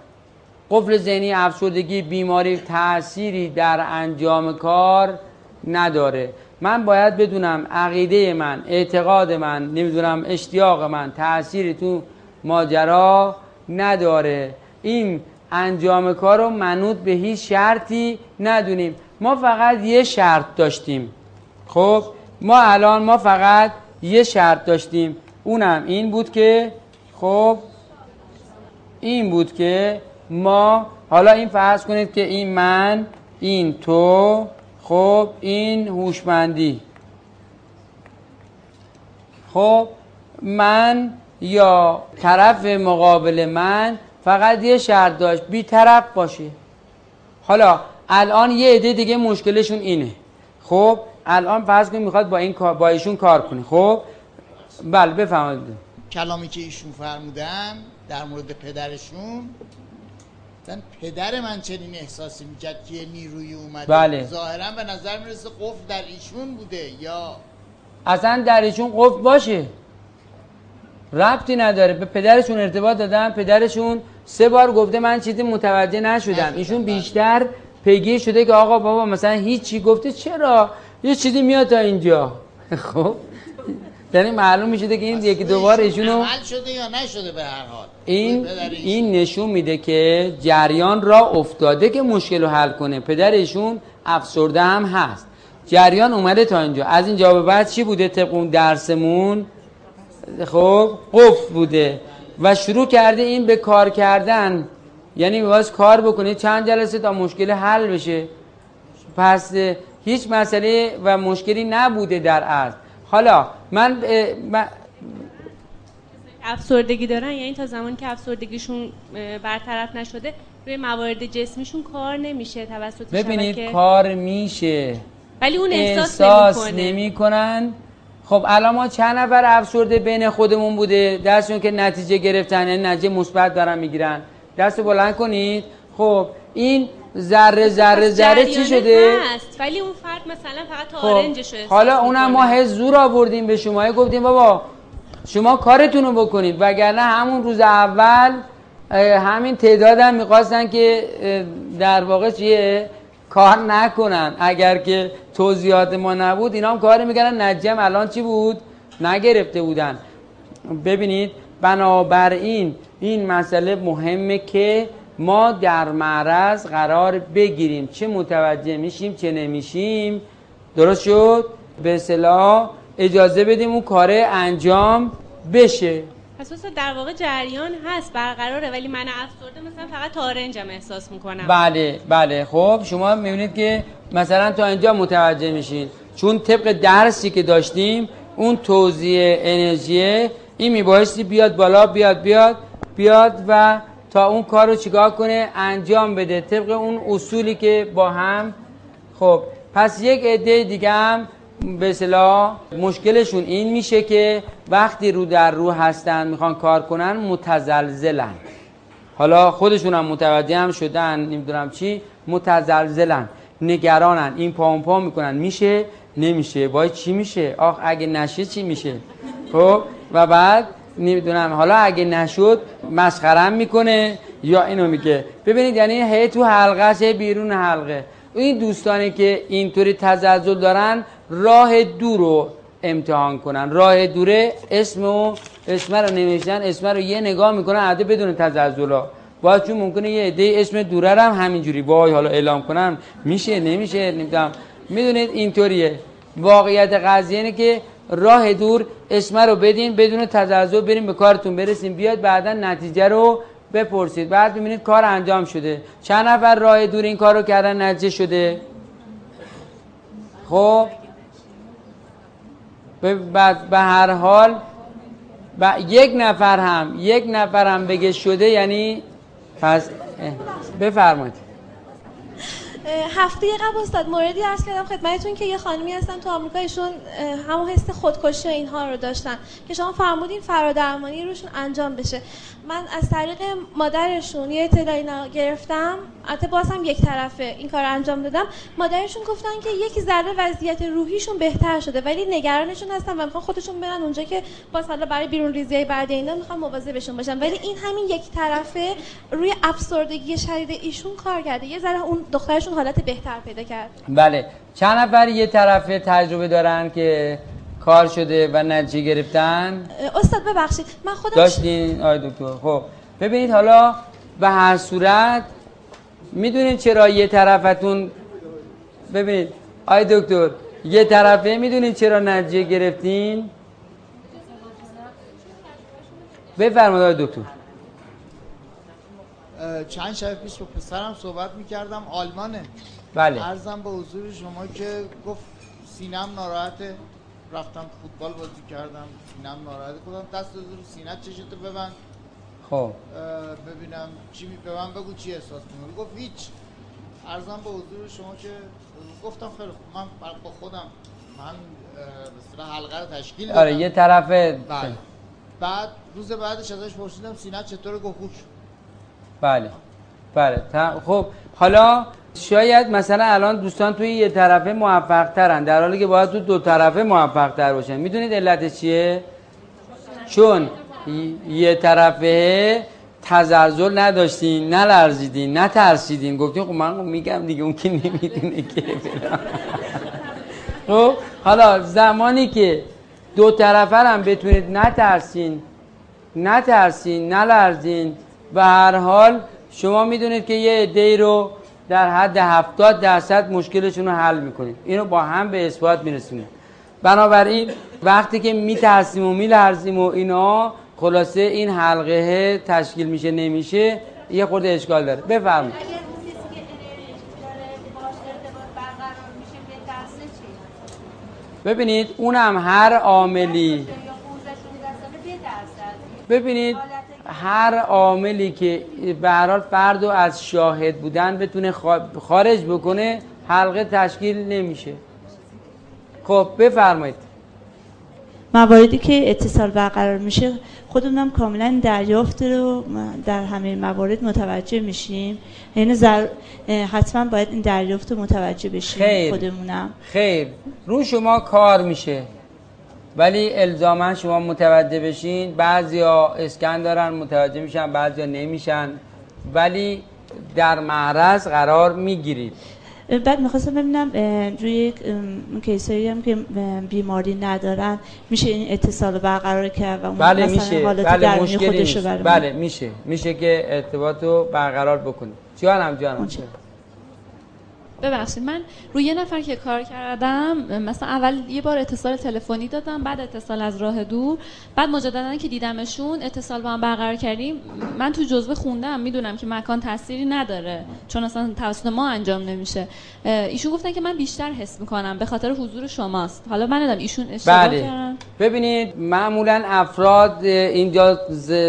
قفل ذهنی افسردگی بیماری تأثیری در انجام کار نداره. من باید بدونم عقیده من اعتقاد من نمی‌دونم اشتیاق من تأثیری تو ماجرا نداره. این انجام کار رو منوط به هیچ شرطی ندونیم. ما فقط یه شرط داشتیم. خب ما الان ما فقط یه شرط داشتیم. اونم این بود که خب این بود که ما حالا این فرض کنید که این من این تو خب این هوشمندی. خب من یا طرف مقابل من فقط یه شرط داشت بی طرف باشه حالا الان یه عده دیگه مشکلشون اینه. خب الان فرض کنید می‌خواد با این با ایشون کار کنه. خب؟ بله بفرمایید. کلامی که ایشون فرمودن در مورد پدرشون مثلا پدر من چنین احساسی می‌کرد که یه نیروی اومده. بله. ظاهرا به نظر می‌رسه قفل در ایشون بوده یا؟ اصلا در ایشون قفل باشه. ربطی نداره. به پدرشون ارتباط دادن پدرشون سه بار گفته من چیزی متوجه نشدم. ایشون بیشتر پیگیر شده که آقا بابا مثلا هیچی گفته چرا؟ یه چیزی میاد تا اینجا. خب؟ یعنی معلوم میشه که این یکی دوبار ایشونو شده یا نشده به هر حال؟ این. این نشون میده که جریان را افتاده که مشکل رو حل کنه. پدر ایشون افسرده هم هست. جریان اومده تا اینجا. از اینجا به بعد چی بوده طبق اون درسمون؟ خب قفل بوده و شروع کرده این به کار کردن. یعنی باز کار بکنه چند جلسه تا مشکل حل بشه. پس هیچ مسئله و مشکلی نبوده در اصل حالا من, افسردگی دارن؟ یعنی تا زمانی که افسردگیشون برطرف نشده روی موارد جسمیشون کار نمیشه توسط ببینید شبکه کار میشه. ولی اون احساس, احساس نمی‌کنن. خب الان ما چند نفر افسرده بین خودمون بوده؟ دستشون که نتیجه گرفتن یعنی نتیجه مثبت دارن می‌گیرن. دست بلند کنید. خب این ذره ذره پس ذره چی شده؟ هست. ولی اون فرد مثلا فقط تا خب آرنجش حالا اونم ما. هی زور آوردیم به شما. گفتیم بابا شما کارتون رو بکنید. وگرنه همون روز اول همین تعداد هم می‌خواستن که در واقع چیه؟ کار نکنن. اگر که توضیحات ما نبود اینا هم کاری می‌کردن. نجم الان چی بود؟ نگرفته بودن. ببینید بنابراین این مسئله مهمه که ما در معرض قرار بگیریم. چه متوجه میشیم چه نمیشیم. درست شد؟ به اصطلاح اجازه بدیم اون کاره انجام بشه. اصلا در واقع جریان هست برقراره ولی من افسرده مثلا فقط تا آرنجم احساس می‌کنم. بله بله. خب شما می‌بینید که مثلا تا اینجا متوجه میشین. چون طبق درسی که داشتیم اون توزیع انرژی این میبایستی بیاد بالا بیاد بیاد بیاد و تا اون کار رو چیکار کنه؟ انجام بده. طبق اون اصولی که با هم. خب پس یک عده دیگه هم به اصطلاح مشکلشون این میشه که وقتی رو در رو هستن می‌خوان کار کنن متزلزلن. حالا خودشون هم متوجه هم شدن نمی‌دونم چی متزلزلن نگرانن این پا اون پا می‌کنن. میشه؟ نمیشه. باید چی میشه؟ آخ اگه نشه چی میشه؟ خب؟ و بعد نمی‌دونم. حالا اگه نشد مسخرم می‌کنه یا اینو میگه. ببینید یعنی هی تو حلقه بیرون حلقه. این دوستانی که اینطوری تزلزل دارن راه دور رو امتحان کنن. راه دوره اسم و اسم رو نوشتن اسم رو یه نگاه می‌کنن عده بدون تزلزل ها. باید چون ممکنه یه عده اسم دوره رو هم همینجوری وای حالا اعلام کنم میشه نمیشه نمی‌دونم. می‌دونید اینطوریه. واقعیت قضیه اینه که راه دور اسم رو بدین بدون تزلزل بریم به کارتون برسیم بیاد بعدا نتیجه رو بپرسید. بعد ببینید کار انجام شده. چند نفر راه دور این کار رو کردن نتیجه شده؟ خب؟ به, به هر حال و یک نفر هم یک نفر هم بگه شده یعنی پس بفرمایید. هفته قبل استاد موردی عرض کردم خدمتتون که یه خانمی هستن تو آمریکا ایشون همون حس خودکشی اینها رو داشتن که شما فرمودین فرادرمانی روشون انجام بشه. من از طریق مادرشون یه اطلاعی گرفتم. البته باز هم یک طرفه این کار انجام دادم. مادرشون گفتن که یک ذره وضعیت روحیشون بهتر شده ولی نگرانشون هستن و می‌خوان خودشون برن اونجا که باز حالا برای بیرون ریزی بعد اینا می‌خوان مواظبشون باشن. ولی این همین یک طرفه روی افسردگی شدید ایشون کار کرده. یه ذره اون دخترشون حالت بهتر پیدا کرد. بله. چند نفر یه طرفه تجربه دارن که کار شده و نتیجه گرفتن؟ استاد ببخشید. من خودم داشتین؟ آی دکتر. خب. ببینید حالا به هر صورت می‌دونید چرا یه طرفتون ببینید. آی دکتر یه طرفه می‌دونید چرا نتیجه گرفتین؟ بفرمایید آی دکتر. چند شب پیش با پسرم صحبت می‌کردم آلمانه. بله. ارزم به حضور شما که گفت سینم ناراحته رفتم فوتبال بازی کردم سینم ناراحت. خودم دست رو سینت چشتو ببند. خب. ببینم چی می به من بگو چی احساس می‌کنی. گفت هیچ. ارزم به حضور شما که گفتم خیلی خوب. من با خودم من مثلا حلقه رو تشکیل دادم. آره یه طرف بله. بعد روز بعدش ازش پرسیدم سینت چطور گفت خوش بله. بله. خب حالا شاید مثلا الان دوستان توی یه طرفه موفق ترن در حالی که باید تو دو طرفه موفق تر باشن. می‌دونید علتش چیه؟ چون یه طرفه تزلزل نداشتین نلرزیدین نترسیدین. گفتین خب من میگم دیگه اون که نمی‌دونه که خب حالا زمانی که دو طرفه هم بتونید نترسین نترسین نلرزین به هر حال شما می‌دونید که یه عده رو در حد 70 درصد مشکلشون رو حل می‌کنیم اینو با هم به اثبات میرسونیم. بنابراین وقتی که میترسیم و میلرزیم و اینا خلاصه این حلقه تشکیل میشه نمیشه یه خورده اشکال داره. بفرمایید. ببینید اونم هر عاملی. ببینید هر عاملی که به هر حال فرد از شاهد بودن بتونه خارج بکنه حلقه تشکیل نمیشه. خب بفرمایید. مواردی که اتصال برقرار میشه خودمونم کاملا دریافت رو در همه موارد متوجه میشیم. یعنی زر... حتما باید این دریافت رو متوجه بشیم خیر. خودمونم. خیر. رو شما کار میشه. ولی الزاما شما متوجه بشین بعضیا اسکن دارن متوجه میشن بعضیا نمیشن. ولی در معرض قرار می‌گیرید. بعد می‌خواستم ببینم روی کیسایی هم که بیماری ندارن میشه این اتصال برقرار کرد و بله میشه. بله مشکلی بله میشه. میشه که ارتباط رو برقرار بکنید. جانم جانم. ببخشید من روی یه نفر که کار کردم مثلا اول یه بار اتصال تلفنی دادم بعد اتصال از راه دور بعد مجددا که دیدمشون اتصال با هم برقرار کردیم. من تو جزوه خوندم می‌دونم که مکان تاثیری نداره چون اصلا توسط ما انجام نمیشه. ایشون گفتن که من بیشتر حس می‌کنم به خاطر حضور شماست. حالا من ندم ایشون اشتباه بله. کردن؟ ببینید معمولا افراد اینجا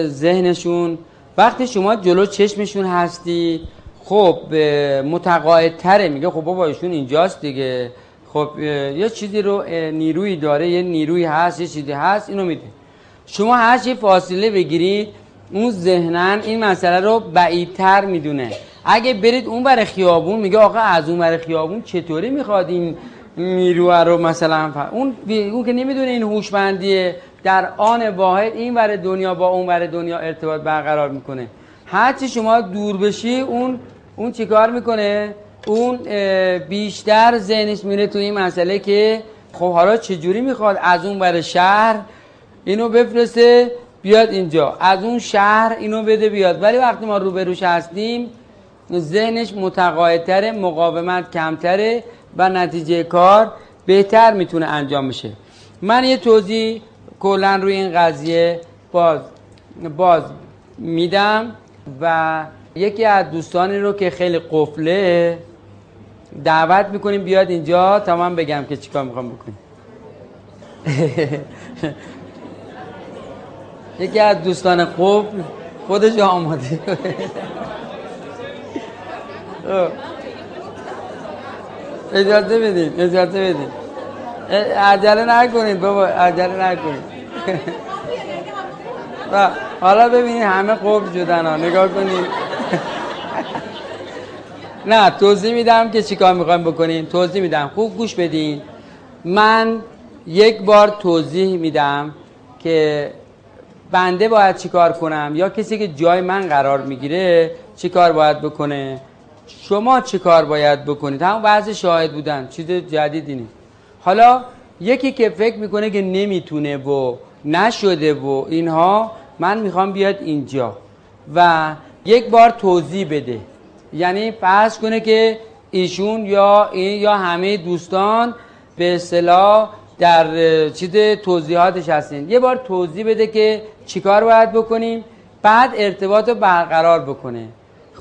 ذهنشون وقتی شما جلو چشمشون هستی خب متقاعدتره. میگه خب بابا ایشون اینجاست دیگه. خب یه چیزی رو نیروی داره یه نیروی هست یه چیزی هست اینو میده شما هر چی فاصله بگیرید اون ذهنن این مسئله رو بعیدتر می‌دونه. اگه برید اون بر خیابون میگه آقا از اون بر خیابون چطوری می‌خواد این نیرو رو مثلا اون اون که نمی‌دونه این هوشمندیه در آن واحد این بر دنیا با اون بر دنیا ارتباط برقرار می‌کنه. هرچی شما دور بشی اون اون چیکار می‌کنه؟ اون بیشتر ذهنش میره تو این مسئله که خب حالا چجوری می‌خواد از اون بر شهر اینو بفرسته بیاد اینجا. از اون شهر اینو بده بیاد. ولی وقتی ما روبروش هستیم ذهنش متقاعدتره مقاومت کمتره و نتیجه کار بهتر می‌تونه انجام بشه. من یه توضیح کلا روی این قضیه باز باز میدم و یکی از دوستانی رو که خیلی قفله دعوت می‌کنیم بیاد اینجا. تا من بگم که چیکار می‌خوام بکنیم. یکی از دوستان قفل خودش آماده اجازه بدین اجازه بدین. عجله نکنید بابا عجله نکنید حالا ببینید همه قبل شدن ها نگاه کنید نه توضیح میدم که چیکار می‌خوایم بکنیم توضیح میدم. خوب گوش بدین. من یک بار توضیح میدم که بنده باید چیکار کنم یا کسی که جای من قرار می‌گیره چیکار باید بکنه؟ شما چیکار باید بکنید؟ همون بعض شاهد بودن. چیز جدیدی نیست. حالا یکی که فکر می‌کنه که نمی‌تونه و نشده و اینها من می‌خوام بیاد اینجا. و یک بار توضیح بده. یعنی فرض کنه که ایشون یا این یا همه دوستان به اصطلاح در چیز توضیحاتش هستین یه بار توضیح بده که چیکار باید بکنیم بعد ارتباط رو برقرار بکنه.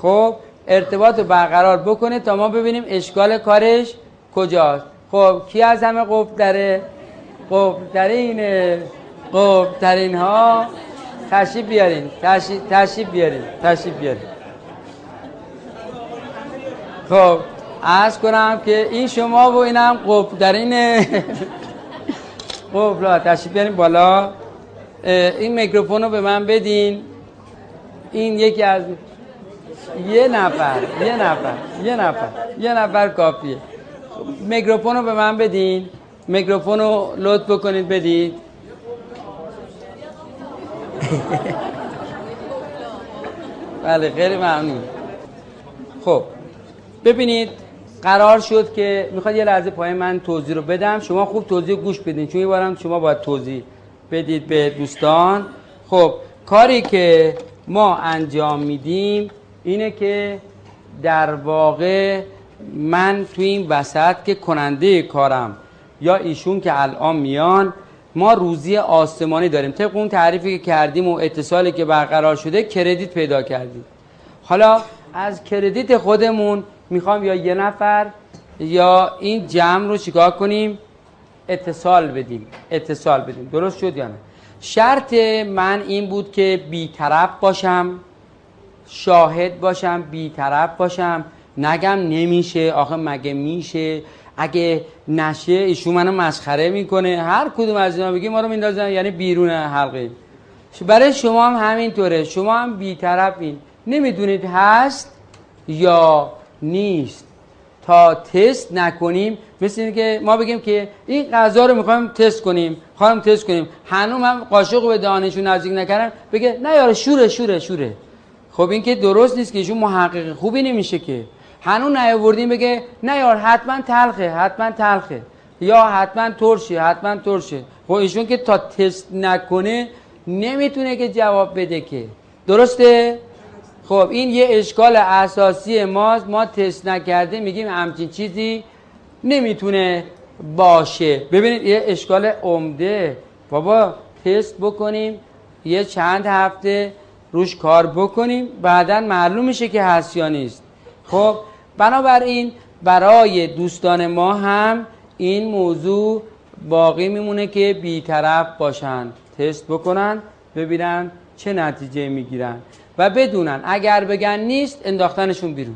خب ارتباط رو برقرار بکنه تا ما ببینیم اشکال کارش کجاست. خب کی از همه قفل داره؟ قفل داره اینه. قفل در اینها. تشریف بیارین. تشریف بیارین. تشریف بیارین. خب عرض کنم که این شما و اینم قفل در اینه قفل تشریف بیارین بالا. این میکروفون رو به من بدین. این یکی از یه نفر یه نفر یه نفر یه نفر کافیه. میکروفون رو به من بدین. میکروفون رو لطف بکنید بدید. بله خیلی ممنون. خب ببینید قرار شد که می‌خواد یه لحظه پای من توضیح رو بدم. شما خوب توضیح گوش بدین. چون بارم شما باید توضیح بدید به دوستان. خب کاری که ما انجام میدیم اینه که در واقع من تو این وسط که کننده کارم یا ایشون که الان میان ما روزی آسمانی داریم. طبق اون تعریفی که کردیم و اتصالی که برقرار شده کردیت پیدا کردیم. حالا از کردیت خودمون می‌خوام یا یه نفر یا این جمع رو چیکار کنیم؟ اتصال بدیم. اتصال بدیم. درست شد یا نه؟ شرط من این بود که بیطرف باشم شاهد باشم بیطرف باشم. نگم نمیشه آخه مگه میشه؟ اگه نشه ایشون منو مسخره می‌کنه هر کدوم از اینا بگی ما رو میندازن یعنی بیرون حلقه. برای شما هم همینطوره. شما هم بیطرفین. نمی‌دونید هست یا نیست. تا تست نکنیم مثل که ما بگیم که این غذا رو می‌خوایم تست کنیم خواهم تست کنیم. هنوز هم قاشق به دانشون نزدیک نکردن بگه نه یاره شوره شوره شوره. خب این که درست نیست که ایشون محقق خوبی نمیشه که. هنوز نیاوردیم بگه نه یار حتما تلخه حتما تلخه. یا حتما ترشه حتما ترشه. خب ایشون که تا تست نکنه نمی‌تونه که جواب بده که. درسته؟ خب این یه اشکال اساسی ماست. ما تست نکرده میگیم همچین چیزی نمی‌تونه باشه. ببینید یه اشکال عمده. بابا تست بکنیم یه چند هفته روش کار بکنیم بعدا معلوم میشه که هست یا نیست خب بنابراین برای دوستان ما هم این موضوع باقی میمونه که بیطرف باشن تست بکنن ببینن چه نتیجه می‌گیرن و بدونن. اگر بگن نیست انداختنشون بیرون.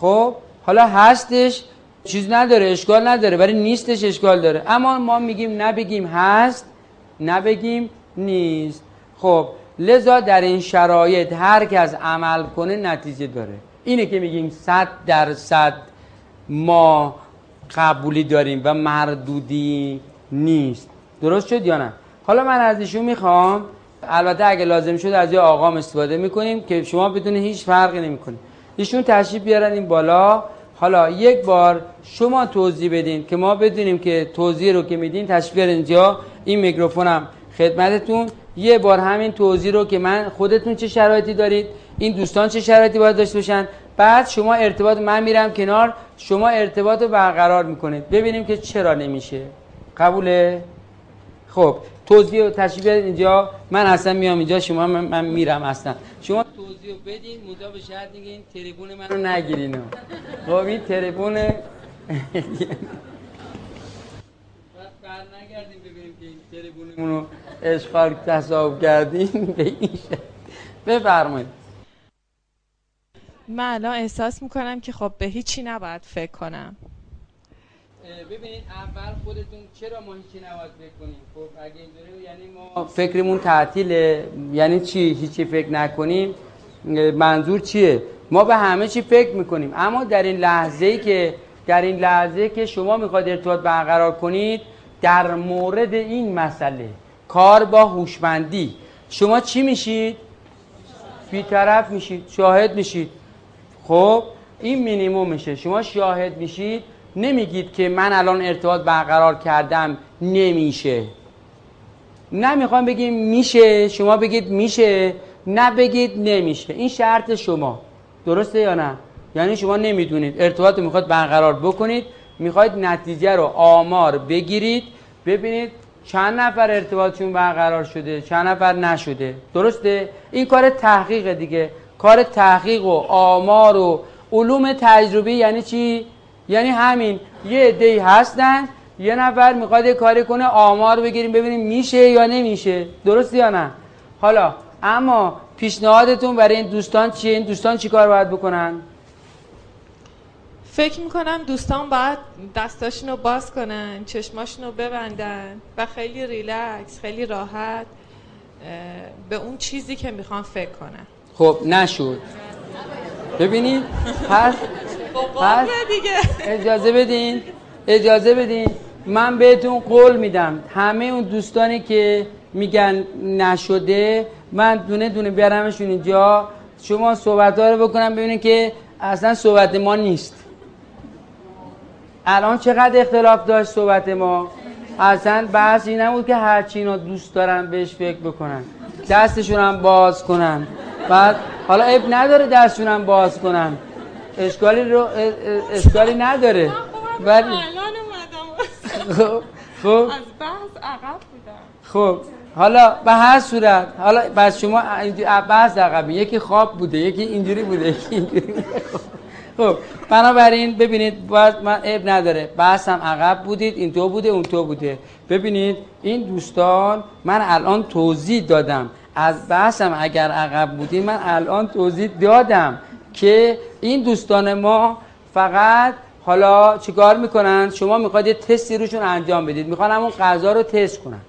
خب حالا هستش چیز نداره اشکال نداره ولی نیستش اشکال داره. اما ما میگیم نبگیم هست نبگیم نیست. خب لذا در این شرایط هر کس عمل کنه نتیجه داره. اینه که میگیم صد درصد ما قبولی داریم و مردودی نیست. درست شد یا نه؟ حالا من از ایشون می‌خوام البته اگه لازم شد از یه آقام استفاده می‌کنیم که شما بدون هیچ فرقی نمی‌کنیم ایشون تشریف بیارن این بالا. حالا یک بار شما توضیح بدین که ما بدونیم که توضیح رو که میدین تشریف بیارین اینجا. این میکروفونم خدمتتون. یه بار همین توضیح رو که من خودتون چه شرایطی دارید. این دوستان چه شرایطی باید داشته باشن؟ بعد شما ارتباط من میرم کنار شما ارتباط رو برقرار می‌کنید. ببینیم که چرا نمیشه. قبوله؟ خب توضیح و تشریف اینجا. من اصلا میام اینجا شما من, میرم اصلا. شما توضیح بدین مودا به شرط دیگه این تریبون منو نگیرین. خب این تریبون بر نگردیم ببینیم که این تریبونمون رو اشغال تصاحب کردیم به این بفرمایید. من الان احساس می‌کنم که خب به هیچی نباید فکر کنم. ببینید اول خودتون چرا ما هیچی نباید بکنیم خب اگه اینطوری یعنی ما فکرمون تعطیله. یعنی چی؟ هیچی فکر نکنیم. منظور چیه؟ ما به همه چی فکر می‌کنیم. اما در این لحظه ای که در این لحظه که شما می‌خواد ارتباط برقرار کنید در مورد این مسئله کار با هوشمندی. شما چی میشید؟ بیطرف میشید شاهد میشید. خب این مینیموم میشه. شما شاهد میشید. نمیگید که من الان ارتباط برقرار کردم. نمیشه. نه می‌خوام بگیم میشه. شما بگید میشه. نه بگید نمیشه. این شرط شما. درسته یا نه؟ یعنی شما نمی‌دونید. ارتباط رو می‌خواد برقرار بکنید. می‌خواید نتیجه رو آمار بگیرید. ببینید چند نفر ارتباطشون برقرار شده چند نفر نشده. درسته؟ این کار تحقیق دیگه. کار تحقیق و آمار و علوم تجربی یعنی چی؟ یعنی همین یه عده هستن یه نفر می‌خواد یه کاری کنه آمار بگیریم ببینیم میشه یا نمیشه. درست یا نه؟ حالا اما پیشنهادتون برای این دوستان چیه؟ این دوستان چیکار باید بکنن؟ فکر می‌کنم دوستان باید دستاشون رو باز کنن چشماشون رو ببندن و خیلی ریلکس خیلی راحت به اون چیزی که می‌خوان فکر کنن. خب نشد. ببینید پس پس اجازه بدین اجازه بدین. من بهتون قول میدم. همه اون دوستانی که میگن نشده من دونه دونه بیارمشون اینجا. شما صحبت ها رو بکنم ببینید که اصلا صحبت ما نیست. الان چقدر اختلاف داشت صحبت ما. اصلا بحث این نبود که هرچی اینا دوست دارن بهش فکر بکنن. دستشون هم باز کنن. بعد حالا عیب نداره دستشون هم باز کنن اشکالی رو اشکالی نداره. ولی خب خب. از بحث عقب بودم. خب حالا به هر صورت حالا بس شما بحث عقبی یکی خواب بوده یکی اینجوری بوده یکی اینجوری بوده. خب بنابراین ببینید باید من عیب نداره. بحثم عقب بودید این تو بوده اون تو بوده. ببینید این دوستان من الان توضیح دادم. از بحثم اگر عقب بودید من الان توضیح دادم که این دوستان ما فقط حالا چیکار می‌کنن؟ شما می‌خواید یه تستی روشون انجام بدید. می‌خوان همون غذا رو تست کنن.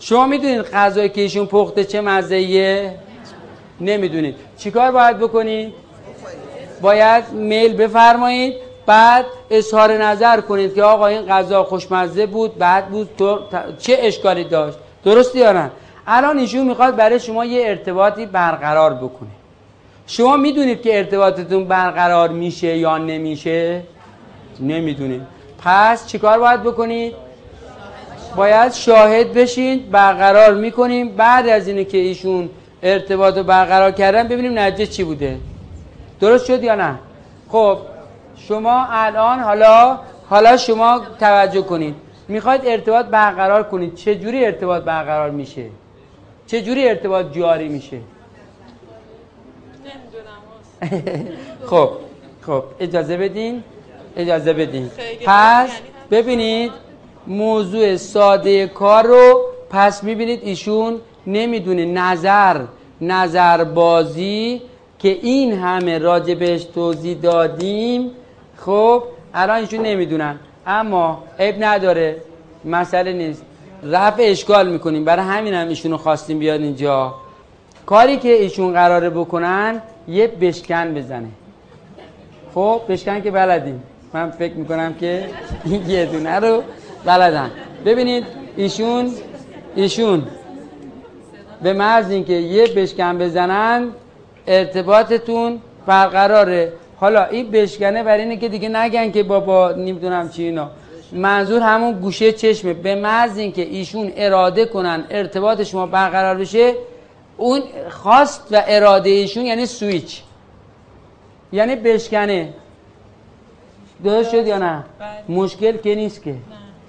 شما می‌دونید غذایی که ایشون پخته چه مزهیه نمی‌دونید. چیکار باید بکنید؟ باید میل بفرمایید بعد اظهار نظر کنید که آقا این غذا خوشمزه بود بعد بود چه اشکالی داشت؟ درستی یا الان ایشون می‌خواد برای شما یه ارتباطی برقرار بکنه. شما می‌دونید که ارتباطتون برقرار میشه یا نمیشه؟ نمی‌دونید. پس چیکار باید بکنید؟ باید شاهد بشین برقرار می‌کنیم. بعد از اینه که ایشون ارتباط رو برقرار کردن ببینیم نتیجه چی بوده. درست شد یا نه؟ خب شما الان حالا حالا شما توجه کنید. می‌خواید ارتباط برقرار کنید. چه جوری ارتباط برقرار میشه؟ چه جوری ارتباط جاری میشه؟ خب خب اجازه بدین اجازه بدین. پس ببینید موضوع ساده کار رو پس می‌بینید ایشون نمی‌دونه نظر نظر بازی که این همه راجع بهش توضیح دادیم خب الان ایشون نمی‌دونن. اما عیب نداره مسئله نیست. رفع اشکال می‌کنیم. برای همین هم ایشونو خواستیم بیاد اینجا. کاری که ایشون قراره بکنن یه بشکن بزنه. خب بشکن که بلدیم. من فکر می‌کنم که این یه دونه رو بلدن. ببینید ایشون ایشون به محض اینکه یه بشکن بزنن ارتباطتون برقراره. حالا این بشکنه برای اینه که دیگه نگن که بابا نمی‌دونم چی اینا. منظور همون گوشه چشمه. به محض اینکه ایشون اراده کنن ارتباط شما برقرار بشه اون خواست و اراده ایشون یعنی سویچ. یعنی بشکنه. درست شد یا نه؟ بله. مشکل که نیست که.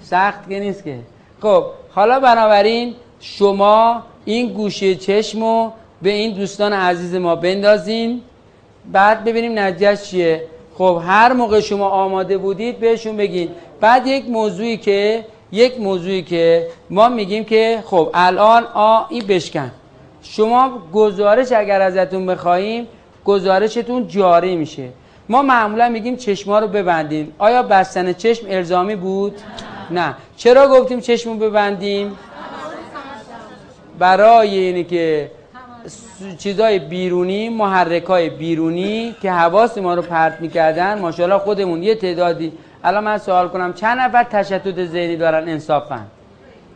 سخت که نیست که. خب حالا بنابراین شما این گوشه چشمو به این دوستان عزیز ما بندازین. بعد ببینیم نتیجه چیه. خب هر موقع شما آماده بودید بهشون بگین. بعد یک موضوعی که یک موضوعی که ما میگیم که خب الان آ این بشکن. شما گزارش اگر ازتون بخوایم گزارشتون جاری میشه. ما معمولا میگیم چشما رو ببندیم آیا بستن چشم الزامی بود؟ نه. چرا گفتیم چشم رو ببندیم؟ برای اینه که چیزای بیرونی محرک های بیرونی که حواس ما رو پرت می‌کردن ماشاءالله خودمون یه تعدادی. الان من سوال کنم چند نفر تشتت ذهنی دارن؟ انصافا.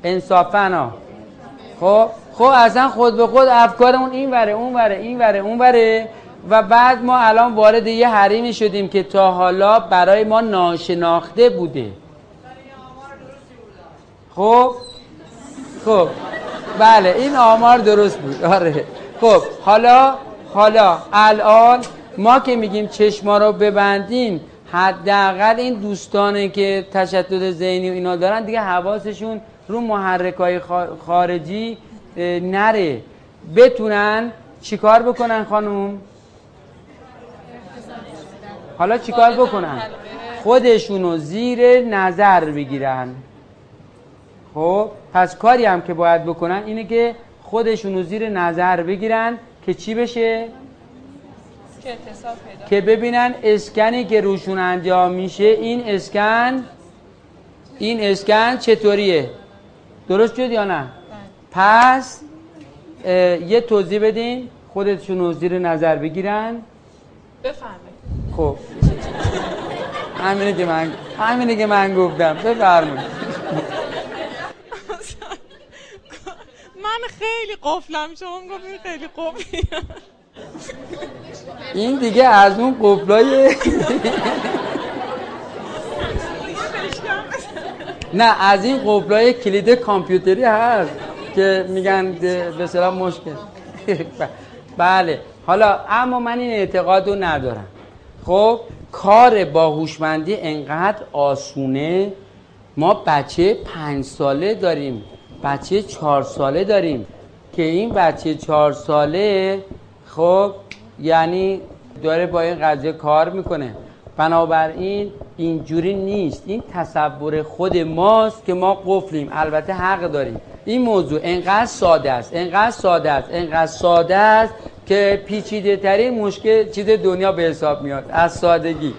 انصافا ها. خب؟ خب اصلا خود به خود افکارمون این وره اون وره این وره اون وره. و بعد ما الان وارد یه حریمی شدیم که تا حالا برای ما ناشناخته بوده. خب؟ خب. بله این آمار درست بود. آره. خب حالا حالا الان ما که میگیم چشما رو ببندیم حداقل این دوستانه که تشدد ذهنی و اینا دارن دیگه حواسشون رو محرک های خارجی نره. بتونن چیکار بکنن خانم حالا چیکار بکنن؟ خودشونو زیر نظر بگیرن. خب پس کاری هم که باید بکنن اینه که خودشونو زیر نظر بگیرن که چی بشه؟ که ببینن اسکنی که روشون انجام میشه این اسکن این اسکن چطوریه؟ درست شد یا نه؟ پس یه توضیح بدین خودشون زیر نظر بگیرن. بفرمایید. خب. همینه که من همینه که من گفتم. بفرمایید. من خیلی قفلم شما گفتین خیلی قفلی این دیگه از اون قفلای نه از این قفلای کلید کامپیوتری هست که میگن به سلام مشکل. بله. حالا اما من این اعتقاد رو ندارم. خب کار با هوشمندی انقدر آسونه ما بچه پنج ساله داریم. بچه چهار ساله داریم که این بچه چهار ساله خب یعنی داره با این قضیه کار می‌کنه. بنابراین اینجوری نیست. این تصور خود ماست که ما قفلیم. البته حق داریم. این موضوع انقدر ساده است انقدر ساده است انقدر ساده است که پیچیده ترین مشکل چیز دنیا به حساب میاد. از سادگی.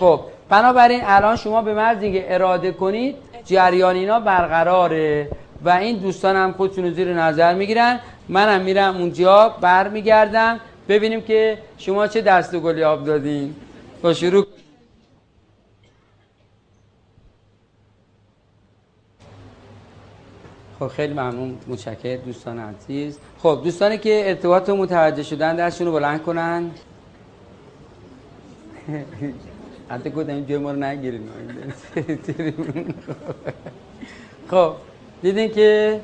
خب بنابراین الان شما به مرز اینکه اراده کنید جریان اینا برقراره. و این دوستان هم خودشون زیر نظر می‌گیرن. منم میرم اونجا برمیگردم. ببینیم که شما چه دست و گلی آب دادین. با شروع. خب خیلی ممنون. متشکر دوستان عزیز. خب دوستانی که ارتباط متوجه شدن دستشون رو بلند کنن. حتی گفتم این جای ما رو نگیرین خب. دیدین که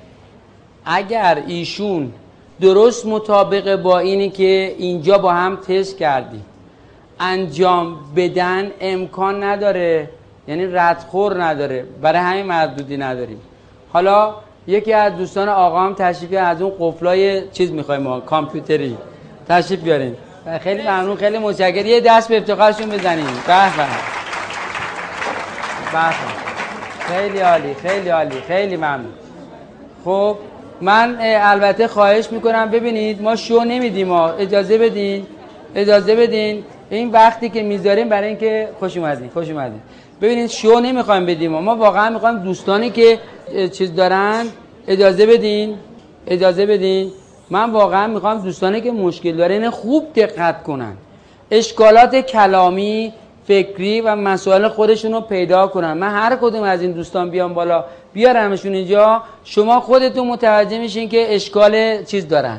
اگر ایشون درست مطابق با اینی که اینجا با هم تست کردیم انجام بدن امکان نداره یعنی ردخور نداره برای همین مردودی نداریم. حالا یکی از دوستان آقا هم تشریف از اون قفلای چیز می‌خوایم ما کامپیوتری. تشریف بیارین. خیلی ممنون خیلی متشکرم. یه دست به افتخارشون بزنیم به به خیلی عالی خیلی عالی خیلی ممنون. خب من البته خواهش می‌کنم ببینید ما شو نمیدیم ما اجازه بدین اجازه بدین. این وقتی که می‌ذاریم برای اینکه خوش اومدین خوش اومدین. ببینید شو نمی‌خوایم بدیم ما واقعا می‌خوایم دوستانی که چیز دارن اجازه بدین اجازه بدین. من واقعا می‌خوام دوستانی که مشکل دارن خوب دقت کنن. اشکالات کلامی فکری و مسائل خودشون رو پیدا کنن. من هر کدوم از این دوستان بیام بالا بیارمشون اینجا. شما خودتون متوجه میشین که اشکال چیز دارن.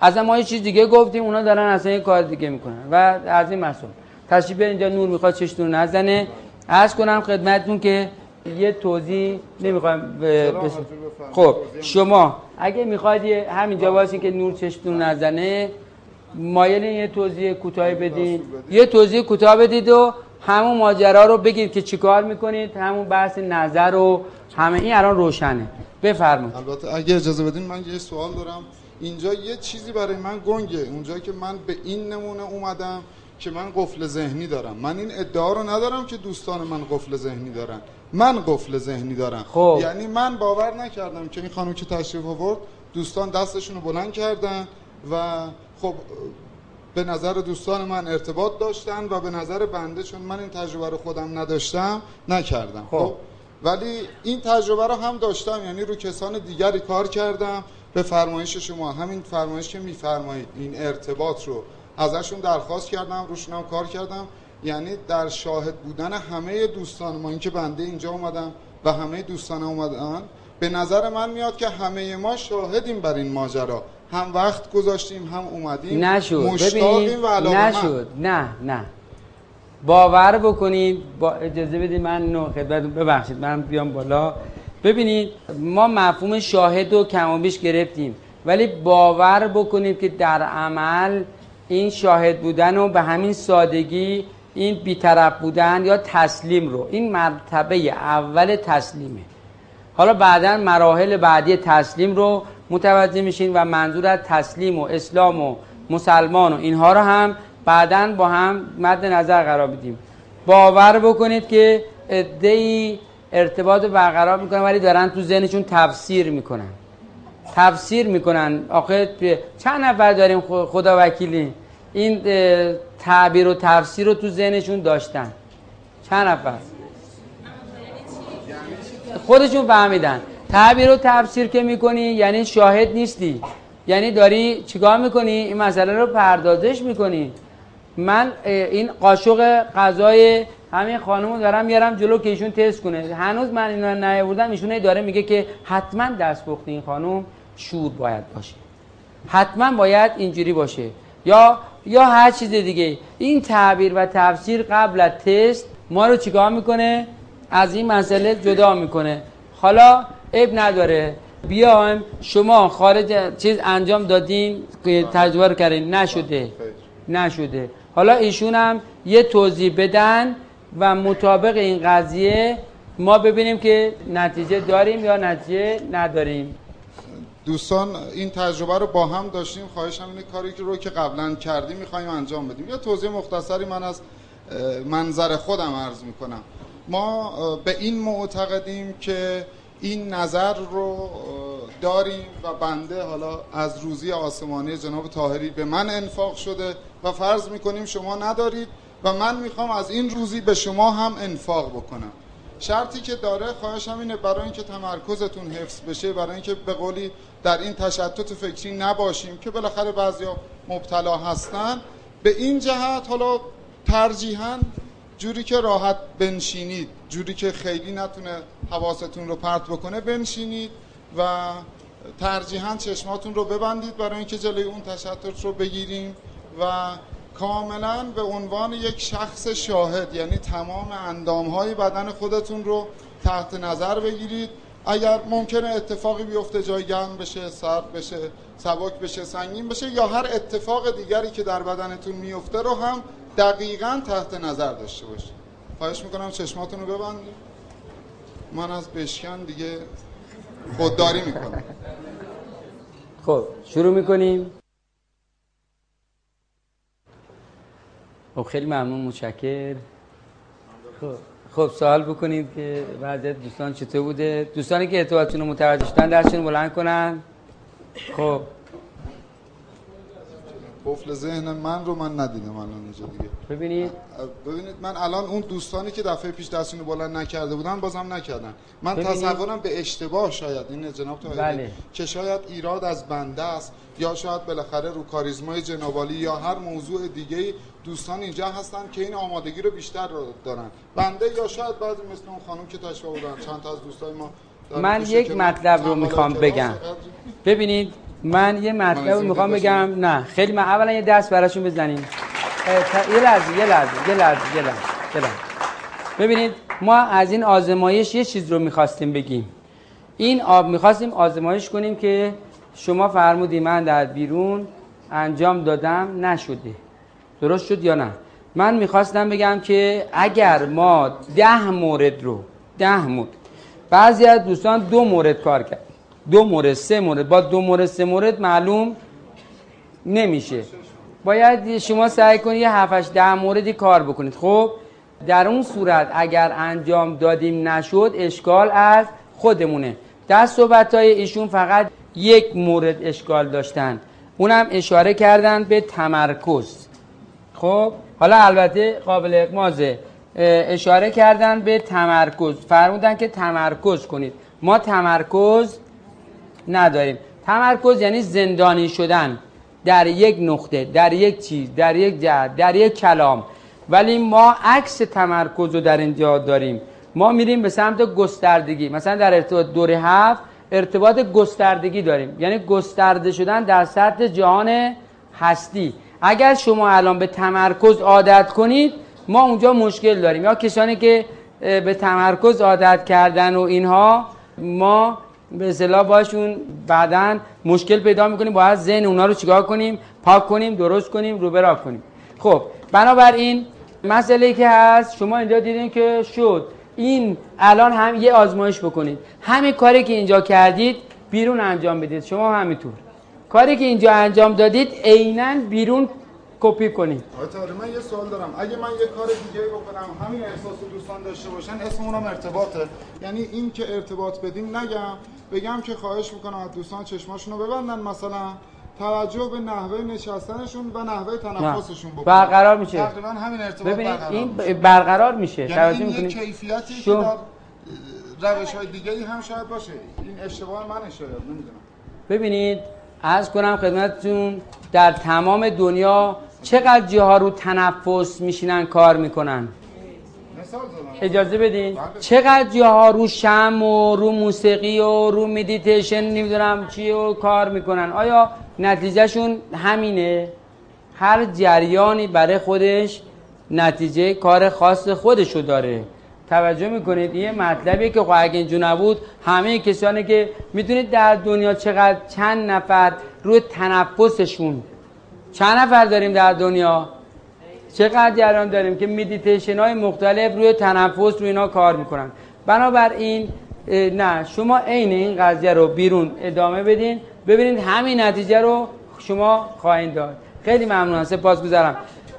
از ما یه چیز دیگه گفتیم اونا دارن اصلا یه کار دیگه می‌کنن. و از این مسئول. تشریف اینجا نور می‌خواد چشتون نزنه. عرض کنم خدمتتون که یه توضیح نمی‌خوام خب شما اگه می‌خواید همینجا باشین که نور چشتون نزنه. مایل یه توضیح کوتاه بدین. یه توضیح کوتاه بدید و همون ماجرا رو بگید که چیکار می‌کنید همون بحث نظر و همه این الان روشنه. بفرمایید. البته اگه اجازه بدین من یه سوال دارم. اینجا یه چیزی برای من گنگه. اونجا که من به این نمونه اومدم که من قفل ذهنی دارم. من این ادعا رو ندارم که دوستان من قفل ذهنی دارن. من قفل ذهنی دارم. خب. یعنی من باور نکردم که این خانم که تشریف آورد دوستان دستشون رو بلند کردن و خب به نظر دوستان من ارتباط داشتن و به نظر بنده چون من این تجربه رو خودم نداشتم نکردم. خب. ولی این تجربه رو هم داشتم یعنی رو کسان دیگری کار کردم. به فرمایش شما همین فرمایش که میفرمایید این ارتباط رو ازشون درخواست کردم روشون هم کار کردم. یعنی در شاهد بودن همه دوستان ما اینکه بنده اینجا اومدم و همه دوستان اومدن به نظر من میاد که همه ما شاهدیم بر این ماجرا. هم وقت گذاشتیم هم اومدیم. نشد. مشتاقیم و علاقه نشد. نه نه. باور بکنید با اجازه بدید من نو خدمت ببخشید من بیام بالا. ببینید ما مفهوم شاهد رو کم و بیش گرفتیم. ولی باور بکنید که در عمل این شاهد بودن و به همین سادگی این بیطرف بودن یا تسلیم رو این مرتبه اول تسلیمه. حالا بعدا مراحل بعدی تسلیم رو متوجه میشین و منظور از تسلیم و اسلام و مسلمان و اینها رو هم بعدا با هم مد نظر قرار بدیم. باور بکنید که ادهی ارتباط برقرار می‌کنن ولی دارن تو ذهنشون تفسیر می‌کنن. تفسیر می‌کنن. آخه چند نفر داریم خدا وکیلی؟ این تعبیر و تفسیر رو تو ذهنشون داشتن. چند نفر؟ خودشون فهمیدن. تعبیر و تفسیر که می‌کنی یعنی شاهد نیستی. یعنی داری چیکار می‌کنی؟ این مسئله رو پردازش می‌کنی. من این قاشق غذای همین خانمو دارم میارم جلو که ایشون تست کنه. هنوز من اینا نیاوردم ایشون داره میگه که حتما دست پخته این خانم شور باید باشه. حتما باید اینجوری باشه. یا یا هر چیز دیگه. این تعبیر و تفسیر قبل از تست ما رو چیکار می‌کنه؟ از این مسئله جدا می‌کنه. حالا عیب نداره. بیایم شما خارج چیز انجام دادین تجربه رو کردین. نشده. نشده. حالا ایشون هم یه توضیح بدن و مطابق این قضیه ما ببینیم که نتیجه داریم یا نتیجه نداریم. دوستان این تجربه رو با هم داشتیم. خواهش اینه کاری که رو که قبلا کردیم می‌خوایم انجام بدیم. یا توضیح مختصری من از منظر خودم عرض می‌کنم. ما به این معتقدیم که این نظر رو داریم و بنده حالا از روزی آسمانی جناب تاهری به من انفاق شده و فرض می‌کنیم شما ندارید و من می‌خوام از این روزی به شما هم انفاق بکنم. شرطی که داره خواهشم اینه برای اینکه تمرکزتون حفظ بشه برای اینکه به قولی در این تشتت فکری نباشیم که بالاخره بعضیا مبتلا هستن. به این جهت حالا ترجیحاً جوری که راحت بنشینید جوری که خیلی نتونه حواستون رو پرت بکنه بنشینید و ترجیحاً چشماتون رو ببندید برای اینکه جلوی اون تشتت رو بگیریم و کاملا به عنوان یک شخص شاهد یعنی تمام اندامهای بدن خودتون رو تحت نظر بگیرید. اگر ممکنه اتفاقی بیفته جای گرم بشه سرد بشه سبک بشه سنگین بشه یا هر اتفاق دیگری که در بدنتون میفته رو هم دقیقا تحت نظر داشته باشید خواهش می‌کنم چشماتون رو ببندید. من از بشکن دیگه خودداری می‌کنم. خب شروع می‌کنیم. خب خیلی ممنون متشکر خب خب سوال بکنید که وضعیت دوستان چطور بوده؟ دوستانی که اعتبارتون رو متوجه شدن دستشون بلند کنن. خب. قفل ذهن من رو من ندیدم الان اینجا دیگه. ببینید. ببینید من الان اون دوستانی که دفعه پیش دستونو بلند نکرده بودن بازم نکردن. من ببینید. تصورم به اشتباه شاید این جناب تا بله. که شاید ایراد از بنده است یا شاید بالاخره رو کاریزمای جنابالی یا هر موضوع دیگه دوستان اینجا هستن که این آمادگی رو بیشتر رو دارن. بنده یا شاید بعضی مثل اون خانم که تشریف بودن چند تا از دوستای ما من یک مطلب رو می‌خوام بگم. ببینید من یه مطلب می‌خوام بگم. نه خیلی من اولا یه دست براشون بزنیم. یه لحظه یه لحظه یه لحظه یه لحظه. ببینید ما از این آزمایش یه چیز رو می‌خواستیم بگیم. این آب می‌خواستیم آزمایش کنیم که شما فرمودی من در بیرون انجام دادم نشده. درست شد یا نه؟ من می‌خواستم بگم که اگر ما ده مورد رو ده مورد. بعضی از دوستان دو مورد کار کرد. دو مورد سه مورد. با دو مورد سه مورد معلوم نمیشه. باید شما سعی کنید یه 7 ده موردی کار بکنید. خب در اون صورت اگر انجام دادیم نشد اشکال از خودمونه. در صحبت های ایشون فقط یک مورد اشکال داشتن. اونم اشاره کردن به تمرکز. خب حالا البته قابل اقمازه. اشاره کردن به تمرکز. فرمودن که تمرکز کنید. ما تمرکز نداریم. تمرکز یعنی زندانی شدن در یک نقطه در یک چیز در یک جهت در یک کلام. ولی ما عکس تمرکز رو در اینجا داریم. ما میریم به سمت گستردگی. مثلا در ارتباط دور هفت ارتباط گستردگی داریم. یعنی گسترده شدن در سطح جهان هستی. اگر شما الان به تمرکز عادت کنید ما اونجا مشکل داریم. یا کسانی که به تمرکز عادت کردن و اینها ما به اصطلاح باشون بعدا مشکل پیدا می‌کنیم باید ذهن اونا رو چیکار کنیم؟ پاک کنیم درست کنیم رو برا کنیم. خب بنابراین مسئله که هست شما اینجا دیدین که شد. این الان هم یه آزمایش بکنید. همین کاری که اینجا کردید بیرون انجام بدید. شما همینطور. کاری که اینجا انجام دادید عینا بیرون کپی کنید. آره من یه سوال دارم. اگه من یه کار دیگه بکنم همین احساس دوستان داشته باشن اسم اونم ارتباطه. یعنی این که ارتباط بدیم نگم. بگم که خواهش می‌کنم از دوستان چشماشون رو ببندن مثلا توجه به نحوه نشستنشون و نحوه تنفسشون بکنن. برقرار میشه. تقریبا همین ارتباط ببینید برقرار این میشه. برقرار میشه. یعنی توجه این می‌کنید. کیفیتی که شو- در روش های دیگه ای هم شاید باشه. این اشتباه منه شاید نمی‌دونم. ببینید از کنم خدمتتون در تمام دنیا چقدر جاها رو تنفس میشینن کار می‌کنن؟ اجازه بدین. چقدر جاها رو شم و رو موسیقی و رو مدیتیشن نمی‌دونم چی و کار می‌کنن. آیا نتیجهشون همینه؟ هر جریانی برای خودش نتیجه کار خاص خودشو داره. توجه می‌کنید؟ یه مطلبی که خب اگه اینجا نبود همه کسانی که می‌دونید در دنیا چقدر چند نفر روی تنفسشون. چند نفر داریم در دنیا؟ چقدر جریان داریم که مدیتیشن های مختلف روی تنفس روی اینا کار می‌کنن. بنابراین نه شما عین این قضیه رو بیرون ادامه بدین. ببینید همین نتیجه رو شما خواهید داد. خیلی ممنونم سپاس گذارم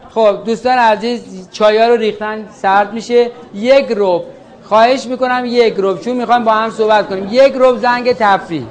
خب دوستان عزیز چایا رو ریختن سرد میشه. یک روب خواهش می‌کنم یک روب چون می‌خوایم با هم صحبت کنیم. یک روب زنگ تفریح.